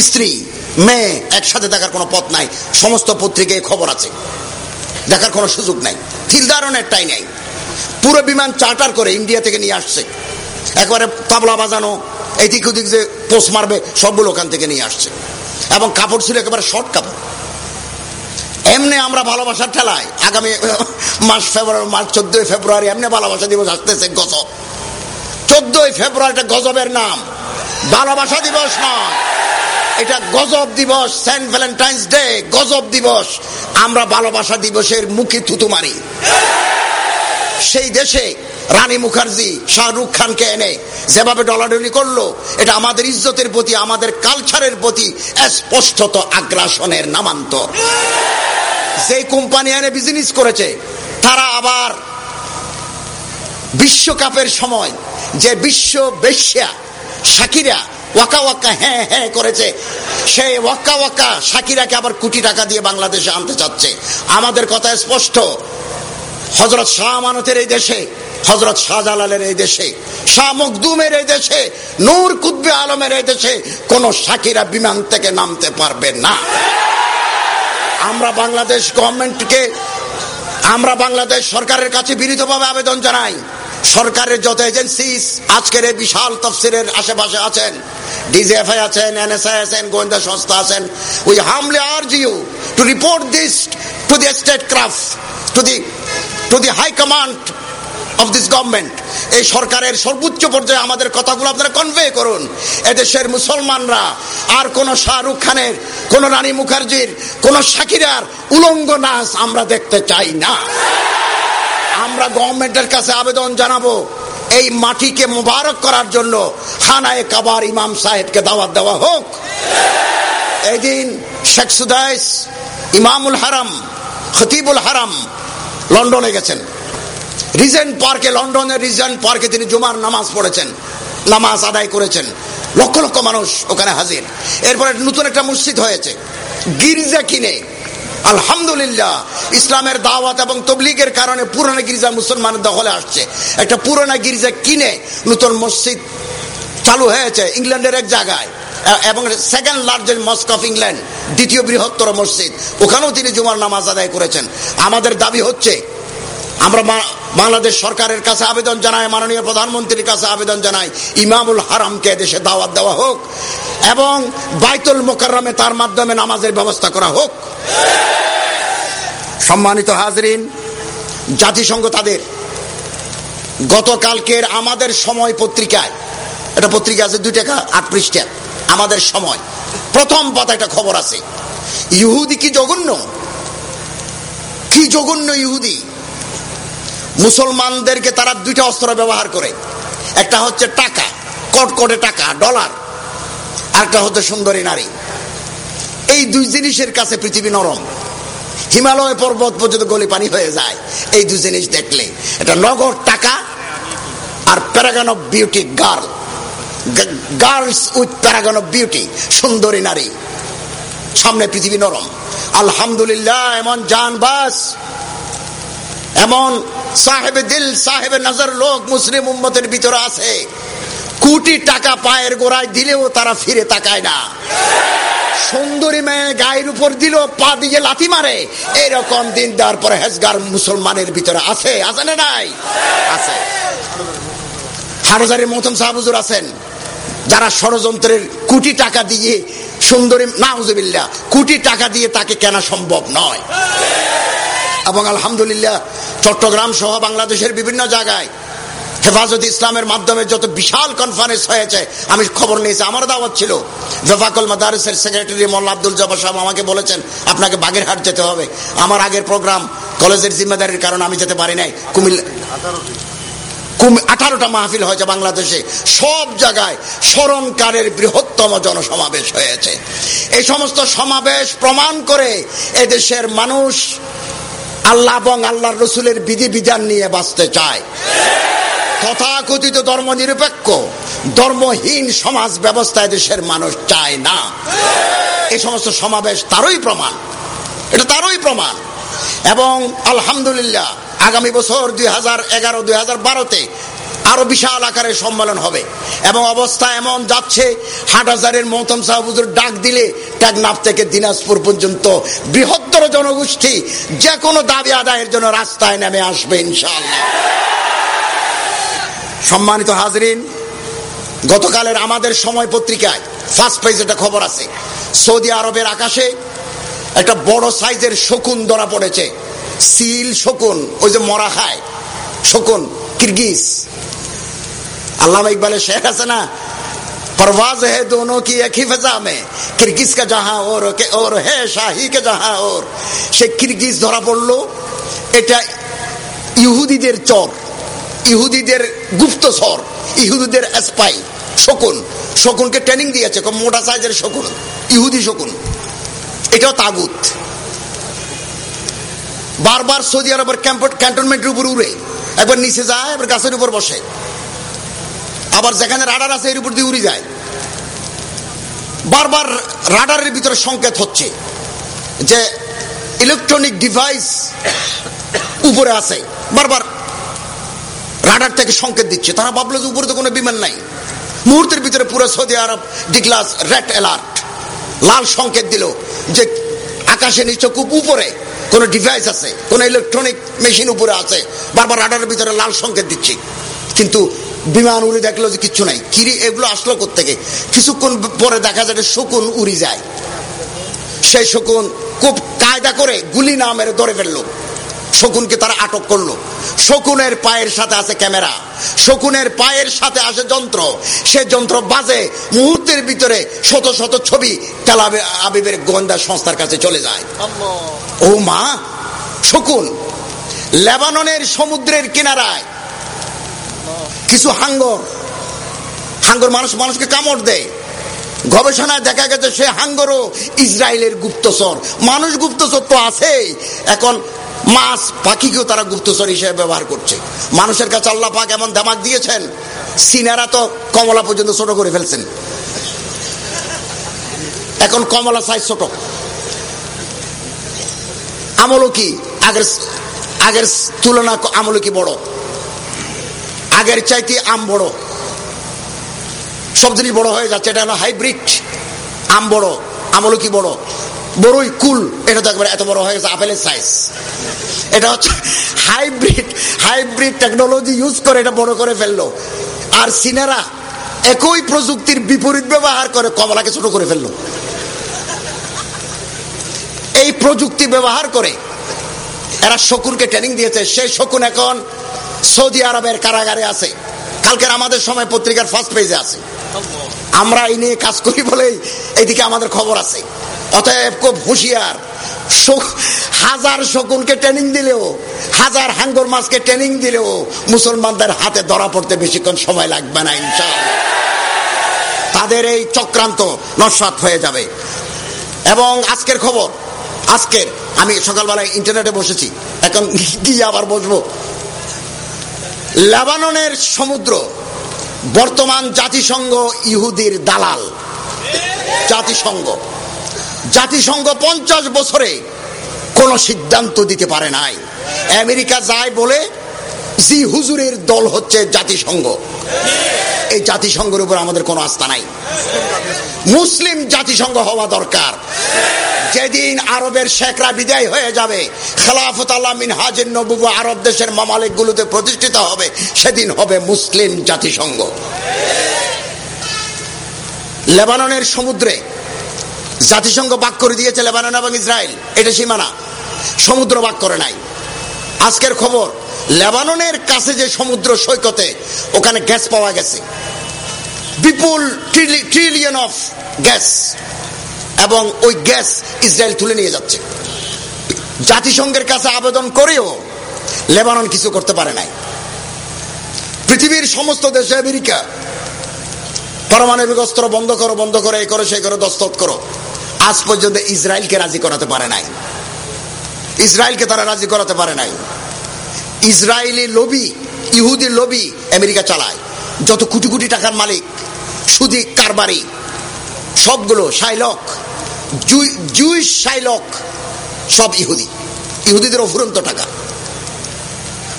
Speaker 1: স্ত্রী, মেয়ে একসাথে দেখার কোনো পথ নাই। সমস্ত পত্রিকায় খবর আছে। দেখার কোনো সুযোগ নাই। টাই নাই। পুরো বিমান চার্টার করে ইন্ডিয়া থেকে নিয়ে আসছে। একবারে তাবলা বাজানো এদিক ওদিক যে পোষ মারবে, সবগুলো ওখান থেকে নিয়ে আসছে। এবং কাপড় ছিল একেবারে শর্ট কাপড়। এমনি আমরা ভালোবাসার ঠেলায়। আগামী মাস ফেব্রুয়ারি, মাস চোদ্দই ফেব্রুয়ারি এমনি ভালোবাসা দিবস আসতেছে, গজব। চোদ্দই ফেব্রুয়ারিটা গজবের নাম। ভালোবাসা দিবস নয়। এটা গজব দিবস, সেন্ট ভ্যালেন্টাইন্স ডে, গজব দিবস। আমরা ভালোবাসা দিবসের মুখে থুতু মারি। সেই দেশে রানী মুখার্জি, শাহরুখ খানকে এনে যেভাবে ডলাডলি করল, এটা আমাদের ইজ্জতের প্রতি, আমাদের কালচারের প্রতি স্পষ্টত আগ্রাসনের নামান্তর। যে কোম্পানি এনে বিজনেস করেছে, তারা আবার বিশ্বকাপের সময় যে বিশ্ব বেশ্যা সাকিরা ওয়াকা ওয়াকা হ্যাঁ হ্যাঁ করেছে সেই ওয়াকা ওয়াকা সাকিরাকে আবার কোটি টাকা দিয়ে বাংলাদেশে আনতে চাচ্ছে। আমাদের কথা স্পষ্ট। হজরত শাহ আমানতের এই দেশে হজরত শাহজালালের এই দেশে, শাহ মকদুমের এই দেশে, নূর কুদ্বে আলমের এই দেশে কোন সাকিরা বিমান থেকে নামতে পারবে না। আমরা বাংলাদেশ গভর্নমেন্টকে, আমরা বাংলাদেশ সরকারের কাছে বিনীতভাবে আবেদন জানাই। সরকারের যত এজেন্সি আজকের এই বিশাল তফসিলের আশেপাশে আছেন, ডিজিএফআই আছেন, এনএসআই আছেন, গোয়েন্দা সংস্থা আছেন we humbly are due to report this to the state craft to the to the high command of this government এই সরকারের সর্বোচ্চ পর্যায়ে আমাদের কথাগুলো আপনারা কনভে করুন। এদেশের মুসলমানরা আর কোন শাহরুখ খানের, কোন রানী মুখার্জির, কোন শাকিরার উলঙ্গ নাচ আমরা দেখতে চাই না। আমরা গভর্নমেন্টের কাছে আবেদন জানাব, এই মাটিকে মুবারক করার জন্য হানায় কাবার ইমাম সাহেবকে দাওয়াত দেওয়া হোক। এদিন শেখ সুদাইস, ইমামুল হারাম, খতিবুল হারাম লন্ডনে গেছেন। রিজেন্ট পার্কে, লন্ডনের রিজেন্ট পার্কে তিনি জুমার নামাজ পড়েছেন, নামাজ আদায় করেছেন। লক্ষ লক্ষ মানুষ ওখানে হাজির। এরপরে নতুন একটা মসজিদ হয়েছে, গির্জা কিনে। আলহামদুলিল্লাহ, ইসলামের দাওয়াত এবং তবলিগের কারণে পুরনো গির্জা মুসলমানের দখলে আসছে। একটা পুরোনো গির্জা কিনে নতুন মসজিদ চালু হয়েছে ইংল্যান্ডের এক জায়গায়, এবং second largest mosque of England, দ্বিতীয় বৃহত্তর মসজিদ। ওখানেও তিনি জুমার নামাজ আদায় করেছেন। আমাদের দাবি হচ্ছে আমরা বাংলাদেশ সরকারের কাছে আবেদন জানাই, মাননীয় প্রধানমন্ত্রীর কাছে আবেদন জানাই, ইমামুল হারামকে দেশে দাওয়াত দেওয়া হোক এবং বাইতুল মোকাররমে তার মাধ্যমে নামাজের ব্যবস্থা করা হোক। সম্মানিত হাজরিন, জাতিসংঘ তাদের গতকালকের আমাদের সময় পত্রিকায়, এটা পত্রিকা আছে দুই টাকা আট পৃষ্ঠা, আমাদের সময়, প্রথম পাতা একটা খবর আছে। ইহুদি কি জঘন্য? কি জঘন্য ইহুদি? মুসলমানদেরকে তারা দুইটা অস্ত্র ব্যবহার করে। একটা হচ্ছে টাকা, কটকটে টাকা, ডলার। আরেকটা হচ্ছে সুন্দরী নারী। এই দুই জিনিসের কাছে পৃথিবী নরম। হিমালয় পর্বত পর্যন্ত গলি পানি হয়ে যায়। এই দুই জিনিস দেখলে। এটা নগদ টাকা আর paragon of beauty girl girls with paragon of beauty সুন্দরী নারী। সামনে পৃথিবী নরম। আলহামদুলিল্লাহ, এমন যান বাস। এমন সাহেব দিল, সাহেব নজর লোক মুসলিম উম্মতের ভিতরে আছে। কোটি টাকা পায়ের গোড়ায় দিলেও তারা ফিরে তাকায় না। সুন্দরী মেয়ে গায়ের উপর দিল, পা দিয়ে লাথি মারে। এরকম দিন দেওয়ার পরে হেজগার মুসলমানের ভিতরে আছে আছে না নাই? আছে। হারজারের মতন সাহাবুজুর আছেন, যারা ষড়যন্ত্রের কোটি টাকা দিয়ে সুন্দরী নাউজবিল্লা কোটি টাকা দিয়ে তাকে কেনা সম্ভব নয়। এবং আলহামদুলিল্লাহ চট্টগ্রাম সহ বাংলাদেশের বিভিন্ন জায়গায় হেফাজত ইসলামের মাধ্যমে যত বিশাল কনফারেন্স হয়েছে, আমি খবর নিয়েছি, আমার দাওয়াত ছিল। জফাকল মাদারসের সেক্রেটারি মোল্লা আব্দুল জবা সাহেব আমাকে বলেছেন, আপনাকে বাগেরহাট যেতে হবে। আমার আগের প্রোগ্রাম কলেজের জিম্মেদারির কারণে আমি যেতে পারি নাই। কুমিল্লা আঠারোটা মাহফিল হয়েছে বাংলাদেশে। সব জায়গায় স্মরণকারের বৃহত্তম জনসমাবেশ হয়েছে। এই সমস্ত সমাবেশ প্রমাণ করে এদেশের মানুষ আল্লাহ এবং আল্লাহর রসুলের বিধি বিধান নিয়ে বাঁচতে চায়। তথাকথিত ধর্ম নিরপেক্ষ ধর্মহীন সমাজ ব্যবস্থায় দেশের মানুষ চায় না। এই সমস্ত সমাবেশ তারই প্রমাণ। এটা তারই প্রমাণ। এবং আলহামদুলিল্লাহ, আগামী বছর দুই হাজার এগারো, দুই হাজার বারোতে আরও বিশাল আকারে সম্মেলন হবে। এবং অবস্থা এমন যাচ্ছে হাট হাজারের মহতম সাহাবুজুর ডাক দিলে টেকনাফ থেকে দিনাজপুর পর্যন্ত বৃহত্তর জনগোষ্ঠী যে কোনো দাবি আদায়ের জন্য রাস্তায় নেমে আসবে ইনশাআল্লাহ। সম্মানিত হাজরিন, গতকালের আমাদের সময় পত্রিকায় ফার্স্ট পেজ একটা খবর আছে। সৌদি আরবের আকাশে একটা বড় সাইজের শকুন ধরা পড়েছে। সিল শকুন, ওই যে মরা খায়, শকুন, কিরগিজ। আল্লাহ ইকবালের শেখ আছে না परवाज है दोनों की एक ही फजा में किरगिज का जहां और और है শাহি কে जहां और সে কিরগিজ ধরা পড়লো এটা ইহুদিদের চর ইহুদিদের গুপ্ত সর ইহুদিদের স্পাই শকুন শকুনকে ট্রেনিং দিয়েছে মোটা সাইজের শকুন ইহুদি শকুন এটাও তাগুত বারবার সৌদি আরবের ক্যান্টনমেন্টের উপর উড়ে একবার নিচে যায় এবার গাছের উপর বসে আবার যেখানে রাডার আছে, এর উপর দিয়ে উড়ে যায়। বারবার রাডারের ভিতরে সংকেত হচ্ছে যে ইলেকট্রনিক ডিভাইস উপরে আছে। বারবার রাডার থেকে সংকেত দিচ্ছে। তারা ভাবলো যে উপরে তো কোনো বিমান নাই। মুহূর্তের ভিতরে পুরো সৌদি আরব ডিগ্লাস রেড অ্যালার্ট। লাল সংকেত দিল যে আকাশে নিচে খুব উপরে কোন ডিভাইস আছে, কোন ইলেকট্রনিক মেশিন উপরে আছে। বারবার রাডারের ভিতরে লাল সংকেত দিচ্ছি। কিন্তু বিমান উড়ে দেখল যে কিচ্ছু নাই। কিরি এগুলো আসলো থেকে কিছুক্ষণ পরে দেখা যায় শকুন উড়ি যায়। সেই শকুন খুব কায়দা করে গুলি না মেরে ধরে ফেলল। শকুনকে তারা আটক করল। শকুনের পায়ের সাথে আছে ক্যামেরা। শকুনের পায়ের সাথে আছে যন্ত্র। সে যন্ত্র বাজে মুহূর্তের ভিতরে শত শত ছবি তেলাবে আবিবের গোয়েন্দা সংস্থার কাছে চলে যায়। ও মা শকুন লেবাননের সমুদ্রের কিনারায় কিছু হাঙ্গর। হাঙ্গর মানুষ মানুষকে কামড় দেয়। গবেষণায় দেখা গেছে সে হাঙ্গরও ইসরায়েলের গুপ্তচর। মানুষ গুপ্তচর তো আছে এখন মাছ পাখিকেও তারা গুপ্তচর হিসেবে ব্যবহার করছে। মানুষের কাছে আল্লাহ পাক এমন ধামাক দিয়েছেন, সিনারা তো কমলা পর্যন্ত ছোট করে ফেলছেন। এখন কমলা সাইজ ছোট। আমলও কি আগের আগের তুলনা আমলও কি বড়। আগের চাইতে আম বড়। সব জিনিস বড় হয়ে যাচ্ছে, এটা হলো হাইব্রিড আম বড় আমলও কি বড়। বড়ই কুল, এটা তো একবার এত বড় হয়ে গেছে, আপেলের সাইজ এটা হচ্ছে হাইব্রিড হাইব্রিড টেকনোলজি ইউজ করে এটা বড় করে ফেলল। আর সিনেরা একই প্রযুক্তির বিপরীত ব্যবহার করে কমলাকে ছোট করে ফেলল। এই প্রযুক্তি ব্যবহার করে এরা শকুনকে ট্রেনিং দিয়েছে, সেই শকুন এখন সৌদি আরবের কারাগারে আছে। কালকের আমাদের সময় পত্রিকার ফার্স্ট পেজে আছে। আমরা এই নিয়ে কাজ করি বলেই এইদিকে আমাদের খবর আছে। অতএব খুব হুঁশিয়ার। হাজার শকুনকে ট্রেনিং দিলেও, হাজার হাঙ্গর মাছকে ট্রেনিং দিলেও মুসলমানদের হাতে ধরা পড়তে বেশিক্ষণ সময় লাগবে না ইনশাল তাদের এই চক্রান্ত নস্বাত হয়ে যাবে। এবং আজকের খবর, আজকের, আমি সকালবেলায় ইন্টারনেটে বসেছি। এখন গিয়ে আবার বসবো। লেবাননের সমুদ্র, বর্তমান জাতিসংঘ ইহুদির দালাল। জাতিসংঘ। জাতিসংঘ পঞ্চাশ বছরে কোন সিদ্ধান্ত দিতে পারে নাই। আমেরিকা যায় বলে জি, হুজুরের দল হচ্ছে জাতিসংঘ। এই জাতিসংঘের উপর আমাদের কোনো আস্থা নাই। মুসলিম জাতিসংঘ হওয়া দরকার। যেদিন আরবের শেখরা বিদায় হয়ে যাবে, খেলাফত আল্লাহ মিন হাজির নবু আরব দেশের মামালিক গুলোতে প্রতিষ্ঠিত হবে, সেদিন হবে মুসলিম জাতিসংঘ। লেবাননের সমুদ্রে, জাতিসংঘ বাক করে দিয়েছে লেবানন এবং ইসরায়েল। এটা সীমানা। সমুদ্র বাক করে নাই। আজকের খবর লেবাননের কাছে যে সমুদ্র সৈকতে ওখানে গ্যাস পাওয়া গেছে। বিপুল ট্রিলিয়ন অফ গ্যাস এবং ওই গ্যাস ইসরায়েল তুলে নিয়ে যাচ্ছে। জাতিসংঘের কাছে আবেদন করেও লেবানন কিছু করতে পারে নাই। পৃথিবীর সমস্ত দেশে আমেরিকা পারমাণবিক অস্ত্র বন্ধ করো বন্ধ করো, এই করো, সেই করো দস্তত করো। আজ পর্যন্ত ইসরায়েলকে রাজি করাতে পারে নাই। ইসরায়েলকে তারা রাজি করাতে পারে নাই। ইসরায়েলি লবি ইহুদি লবি আমেরিকা চালায়। যত কোটি কোটি টাকার মালিক, সুদি কারবারি, সবগুলো সাইলক জুইশ সাইলক, সব ইহুদি। ইহুদিদের অফুরন্ত টাকা।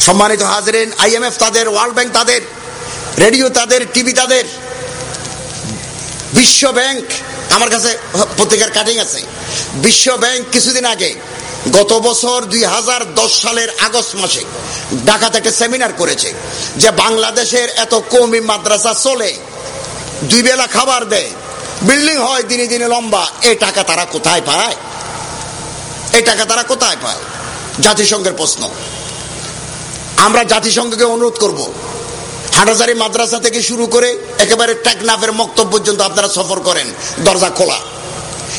Speaker 1: সম্মানিত হাজরেন আইএমএফ তাদের, ওয়ার্ল্ড ব্যাংক তাদের, রেডিও তাদের, টিভি তাদের, বিশ্ব ব্যাংক, আমার কাছে পত্রিকার কাটিং আছে। বিশ্ব ব্যাংক কিছুদিন আগে গত বছর দুই হাজার দশ সালের আগস্ট মাসে ঢাকা থেকে সেমিনার করেছে যে বাংলাদেশের এত কমি মাদ্রাসা চলে, দুই বেলা খাবার দেয়, বিল্ডিং হয় দিনে দিনে লম্বা এই টাকা তারা কোথায় পায়? এই টাকা তারা কোথায় পায়? জাতিসংঘের প্রশ্ন। আমরা জাতিসংঘকে অনুরোধ করব, হাটাজারি মাদ্রাসা থেকে শুরু করে একেবারে টেকনাফের মক্তব পর্যন্ত আপনারা সফর করেন, দরজা খোলা।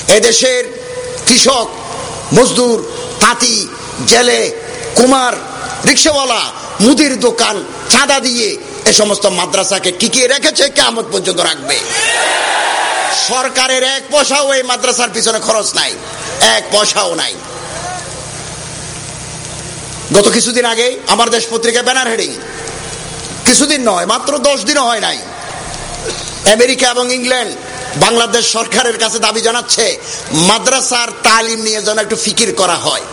Speaker 1: এদেশের কৃষক মজদুর, তাঁতি, জেলে, কুমার, রিক্সাওয়ালা, মুদির দোকান, চাঁদা দিয়ে এ সমস্ত মাদ্রাসাকে টিকিয়ে রেখেছে কেমন পর্যন্ত রাখবে। সরকারের এক পয়সাও এই মাদ্রাসার পিছনে খরচ নাই। এক পয়সাও নাই। গত কিছুদিন আগে আমার দেশ পত্রিকায় ব্যানার হেডিং। কিছুদিন নয়, মাত্র দশ দিনও হয় নাই। আমেরিকা এবং ইংল্যান্ড বাংলাদেশ সরকারের কাছে দাবি জানাচ্ছে, মাদ্রাসার তালিম নিয়ে যেন একটু ফিকির করা হয়।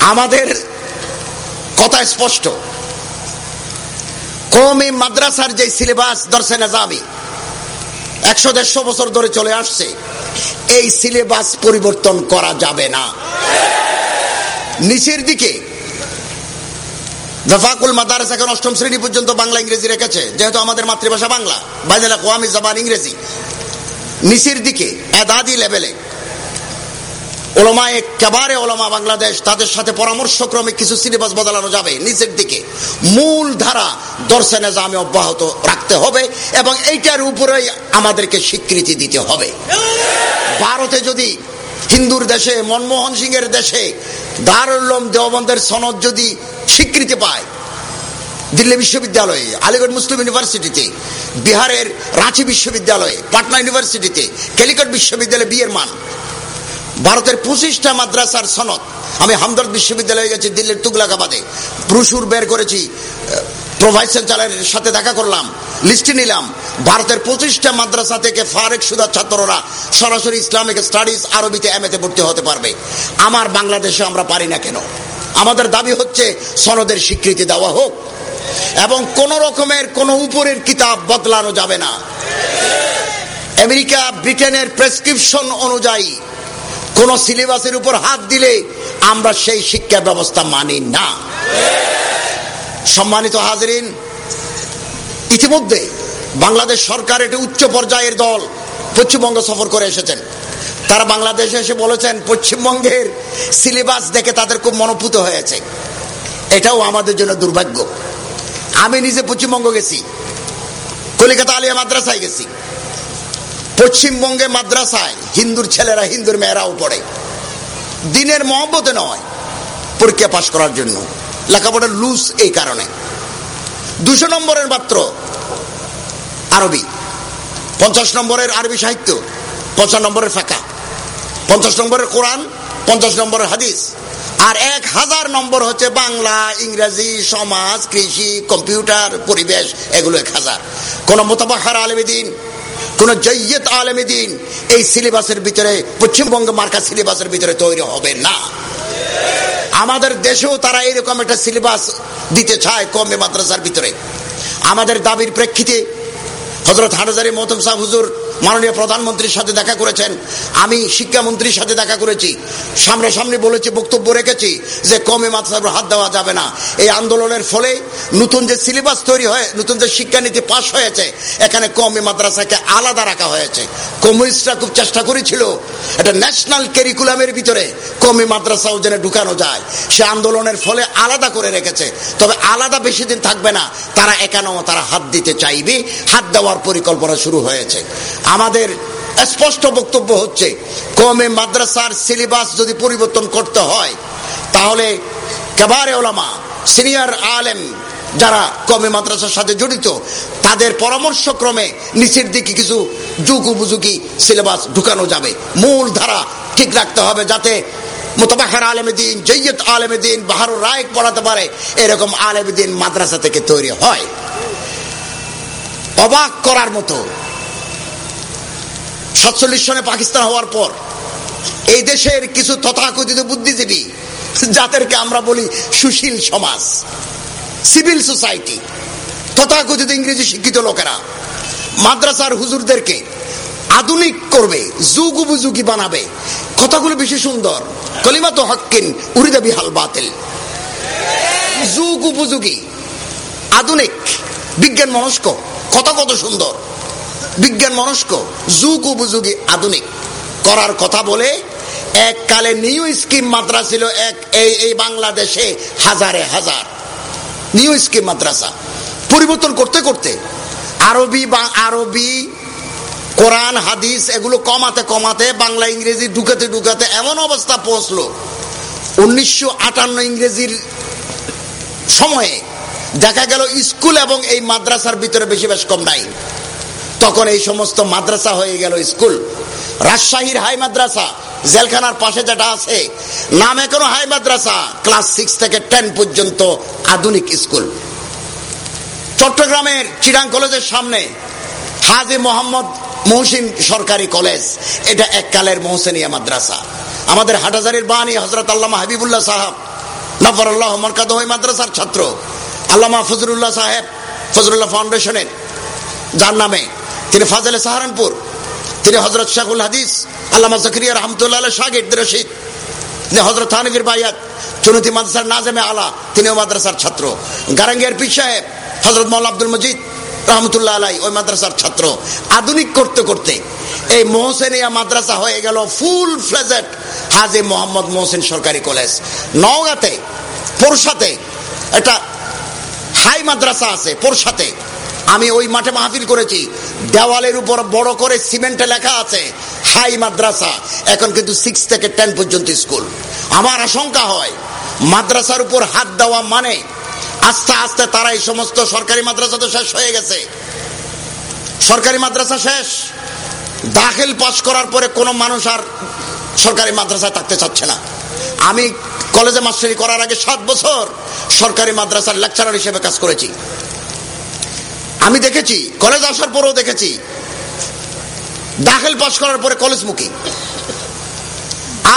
Speaker 1: আমাদের কথা স্পষ্ট। কমে মাদ্রাসার যে সিলেবাস দর্শে নাজামি, একশো দেড়শো বছর ধরে চলে আসছে, এই সিলেবাস পরিবর্তন করা যাবে না। নিচের দিকে জাফাকুল মাদারেস এখন অষ্টম শ্রেণি পর্যন্ত বাংলা ইংরেজি রেখেছে, যেহেতু আমাদের মাতৃভাষা বাংলা। বাইজালা কোয়ামি জাবান ইংরেজি। নিচের দিকে, এদাদি লেভেলে। ওলমায় কেবারে ওলমা বাংলাদেশ, তাদের সাথে পরামর্শক্রমে কিছু সিলেবাস বদলানো যাবে। নিচের দিকে, মূল ধারা দর্শনে জামে অব্যাহত রাখতে হবে এবং এইটার উপরেই আমাদেরকে স্বীকৃতি দিতে হবে। ভারতে যদি হিন্দুর দেশে, মনমোহন সিং এর দেশে দারুল্লম দেওবন্দের সনদ যদি স্বীকৃতি পায়, দিল্লি বিশ্ববিদ্যালয়ে, আলিগড় মুসলিম ইউনিভার্সিটিতে, বিহারের রাঁচি বিশ্ববিদ্যালয়ে, পাটনা ইউনিভার্সিটিতে ক্যালিকট বিশ্ববিদ্যালয়ে বিয়ের মান, ভারতের পঁচিশটা মাদ্রাসার সনদ, আমি হামদর্দ বিশ্ববিদ্যালয়ে গেছি, দিল্লির তুগলাকাবাদে ব্রুসুর বের করেছি প্রভাইস চ্যানেলের সাথে দেখা করলাম লিস্টে নিলাম। ভারতের পঁচিশটা মাদ্রাসা থেকে ফারেক সুদা ছাত্ররা সরাসরি ইসলামিক স্টাডিজ আরবিতে এম এতে ভর্তি হতে পারবে। আমার বাংলাদেশে আমরা পারি না কেন? আমাদের দাবি হচ্ছে সনদের স্বীকৃতি দেওয়া হোক। এবং কোন রকমের কোন উপরের কিতাব বদলানো যাবে না। আমেরিকা, ব্রিটেনের প্রেসক্রিপশন অনুযায়ী কোন সিলেবাসের উপর হাত দিলে আমরা সেই শিক্ষা ব্যবস্থা মানি না। সম্মানিত হাজরিন, ইতিমধ্যে বাংলাদেশ সরকার একটি উচ্চ পর্যায়ের দল পশ্চিমবঙ্গ সফর করে এসেছেন। তারা বাংলাদেশে এসে বলেছেন, পশ্চিমবঙ্গের সিলেবাস দেখে তাদের খুব মনোভূত হয়েছে। এটাও আমাদের জন্য দুর্ভাগ্য। আমি নিজে পশ্চিমবঙ্গ গেছি, কলিকাতা আলিয়া মাদ্রাসায় গেছি। পশ্চিমবঙ্গে মাদ্রাসায় হিন্দুর ছেলেরা, হিন্দুর মেয়েরাও পড়ে। দিনের মহব্বতে নয়, পরীক্ষা পাশ করার জন্য। লেখাপড়ার লুজ এই কারণে। দুশো নম্বরের মাত্র আরবি। পঞ্চাশ নম্বরের আরবি সাহিত্য, পঞ্চাশ নম্বরের ফাঁকা পঞ্চাশ নম্বরের কোরআন, পঞ্চাশ নম্বরের হাদিস। আর এক হাজার নম্বর হচ্ছে বাংলা, ইংরেজি, সমাজ, কৃষি, কম্পিউটার, পরিবেশ, এগুলো এক হাজার। কোন মোতাবাহার আলমেদিন কোন জৈয়ত আলমেদিন এই সিলেবাসের ভিতরে পশ্চিমবঙ্গ মার্কা সিলেবাসের ভিতরে তৈরি হবে না। আমাদের দেশেও তারা এরকম একটা সিলেবাস দিতে চায় কমে মাদ্রাসার ভিতরে। আমাদের দাবির প্রেক্ষিতে হজরত হানাজারি মতম সাহ হুজুর মাননীয় প্রধানমন্ত্রীর সাথে দেখা করেছেন। আমি শিক্ষামন্ত্রীর সাথে দেখা করেছি। সামনে সামনে বলেছি, বক্তব্য রেখেছি যে কমে মাদ্রাসার হাত দেওয়া যাবে না। এই আন্দোলনের ফলে নতুন যে সিলেবাস তৈরি হয়, নতুন যে শিক্ষানীতি পাশ হয়েছে, এখানে কমে মাদ্রাসাকে আলাদা রাখা হয়েছে। কমিউনিস্টরা খুব চেষ্টা করেছিল এটা ন্যাশনাল ক্যারিকুলামের ভিতরে কমে মাদ্রাসাও যেন ঢুকানো যায়। সে আন্দোলনের ফলে আলাদা করে রেখেছে। তবে আলাদা বেশি দিন থাকবে না। তারা এখানেও তারা হাত দিতে চাইবে। হাত দেওয়ার পরিকল্পনা শুরু হয়েছে। আমাদের স্পষ্ট বক্তব্য হচ্ছে কমে মাদ্রাসার সিলেবাস যদি পরিবর্তন করতে হয়, তাহলে কেবারে ওলামা, সিনিয়র আলেম যারা কমে মাদ্রাসার সাথে জড়িত, তাদের পরামর্শক্রমে নিচের দিকে কিছু যুগ উপযোগী সিলেবাস ঢুকানো যাবে। মূল ধারা ঠিক রাখতে হবে যাতে মোতাবাখার আলেমদিন জৈয়ত আলেমদিন বাহারুর রায় পড়াতে পারে, এরকম আলেমদিন মাদ্রাসা থেকে তৈরি হয়। অবাক করার মতো সাতচল্লিশ সনে পাকিস্তান হওয়ার পর এই দেশের কিছু তথাকথিত বুদ্ধিজীবী, যাদেরকে আমরা বলি সুশীল সমাজ, সিভিল সোসাইটি, তথাকথিত ইংরেজি শিক্ষিত লোকেরা মাদ্রাসার হুজুরদেরকে আধুনিক করবে, যুগ উপযোগী বানাবে। কথাগুলো বেশি সুন্দর। কলিমা তো হকিন উরিদা বিহাল বাতিল। যুগ উপযোগী, আধুনিক বিজ্ঞান মনস্ক কথা কত সুন্দর। বিজ্ঞান মনস্ক যুগ উপযোগী আধুনিক। করার কথা বলে এককালে নিউ স্কিম মাত্রা ছিল এক, এই এই বাংলাদেশে হাজারে হাজার। নিউ স্কিম মাদ্রাসা। পরিবর্তন করতে করতে আরবি বা, আরবি, কোরআন, হাদিস এগুলো কমাতে কমাতে বাংলা, ইংরেজি ঢুকাতে ঢুকাতে এমন অবস্থা পৌঁছলো। উনিশশো আটান্ন ইংরেজির সময়ে দেখা গেল স্কুল এবং এই মাদ্রাসার ভিতরে বেশি বেশ কম নাই। তখন এই সমস্ত মাদ্রাসা হয়ে গেল স্কুল। রাজশাহীর হাই মাদ্রাসা, জেলখানার পাশে যেটা আছে, নাম এখনও হাই মাদ্রাসা, ক্লাস সিক্স থেকে টেন পর্যন্ত আধুনিক স্কুল। চট্টগ্রামের চিরাং কলেজের সামনে হাজি মোহাম্মদ মহসিন সরকারি কলেজ, এটা এককালের মহসেনিয়া মাদ্রাসা। আমাদের হাটাজারির বাণী হজরত আল্লামা হাবিবুল্লাহ সাহাব, নফরুল্লাহ মরকাদ মাদ্রাসার ছাত্র, আল্লামা ফজরুল্লাহ সাহেব ফজরুল্লাহ ফাউন্ডেশনের, যার নামে তিনি ফাজলে সাহারানপুর, তিনি হজরত শাহুল হাদিস, আল্লামা জকরিয়া রহমতুল্লাহ শাহিদ রশিদ হজরত থানবির বাইয়াত চুনতি মাদ্রাসার নাজেমে আলা, তিনিও মাদ্রাসার ছাত্র। গারাঙ্গের পীর সাহেব হজরত মৌলা আব্দুল মজিদ রহমতুল্লাহ আলাই ওই মাদ্রাসার ছাত্র। আধুনিক করতে করতে এই মোহসেনিয়া মাদ্রাসা হয়ে গেল ফুল ফ্লেজেট হাজি মোহাম্মদ মোহসেন সরকারি কলেজ। নওগাঁতে, পোরসাতে একটা হাই মাদ্রাসা আছে, পোরসাতে। আমি ওই মাঠে মাহফিল করেছি। দেওয়ালের উপর বড় করে সিমেন্টে লেখা আছে, হাই মাদ্রাসা। এখন কিন্তু সিক্স থেকে টেন পর্যন্ত স্কুল। আমার আশঙ্কা হয়, মাদ্রাসার উপর হাত দেওয়া মানে আস্তে আস্তে তারা এই সমস্ত সরকারি মাদ্রাসা তো শেষ হয়ে গেছে। সরকারি মাদ্রাসা শেষ। দাখিল পাশ করার পরে কোনো মানুষ আর সরকারি মাদ্রাসায় থাকতে চাচ্ছে না। আমি কলেজে মাস্টারি করার আগে সাত বছর সরকারি মাদ্রাসার লেকচারার হিসেবে কাজ করেছি। আমি দেখেছি কলেজ আসার পরেও দেখেছি। দাখিল পাশ করার পরে কলেজ মুখী।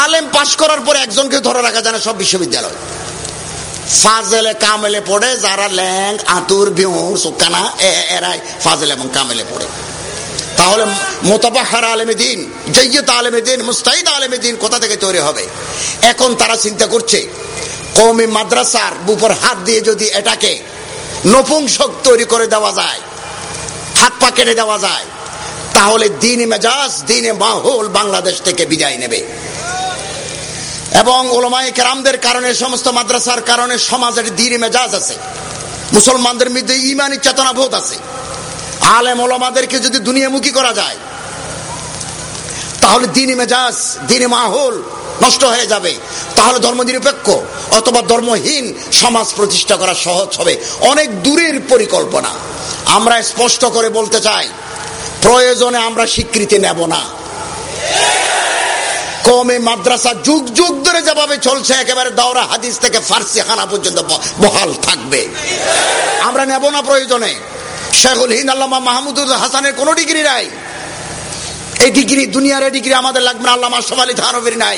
Speaker 1: আলেম পাশ করার পরে একজনকে ধরে রাখা যায় না, সব বিশ্ববিদ্যালয়। ফাজেলে কামেলে পড়ে, যারা ল্যাং, আতুর বিহুর সুকানা এরাই ফাজেল এবং কামেলে পড়ে। তাহলে মোতাবাহার আলেমে দিন জৈয়ত আলেমে দিন, মুস্তাহিদ আলেমে দিন কোথা থেকে তৈরি হবে? এখন তারা চিন্তা করছে কৌমি মাদ্রাসার বুপর হাত দিয়ে যদি এটাকে নপুংসক তৈরি করে দেওয়া যায়, হাত পা কেটে দেওয়া যায়। তাহলে দিন মেজাজ দিনে মাহল বাংলাদেশ থেকে বিদায় নেবে। এবং ওলমাই কেরামদের কারণে, সমস্ত মাদ্রাসার কারণে সমাজের দিন মেজাজ আছে। মুসলমানদের মধ্যে ইমানি চেতনা বোধ আছে। আলেম ওলমাদেরকে যদি দুনিয়ামুখী করা যায়, তাহলে দিন মেজাজ দিন মাহল নষ্ট হয়ে যাবে। তাহলে ধর্ম নিরপেক্ষ অথবা ধর্মহীন সমাজ প্রতিষ্ঠা করা সহজ হবে। অনেক দূরের পরিকল্পনা। আমরা স্পষ্ট করে বলতে চাই, প্রয়োজনে আমরা স্বীকৃতি নেব না। কমে মাদ্রাসা যুগ যুগ ধরে যেভাবে চলছে, একেবারে দাওরা হাদিস থেকে ফার্সি হানা পর্যন্ত বহাল থাকবে। আমরা নেব না প্রয়োজনে। শেখুল হিন্দ আল্লামা মাহমুদুল হাসানের কোন ডিগ্রি নাই। এই ডিগ্রি, দুনিয়ার ডিগ্রি আমাদের লাগবে না। আল্লামা আশরাফ আলী থানবের নাই।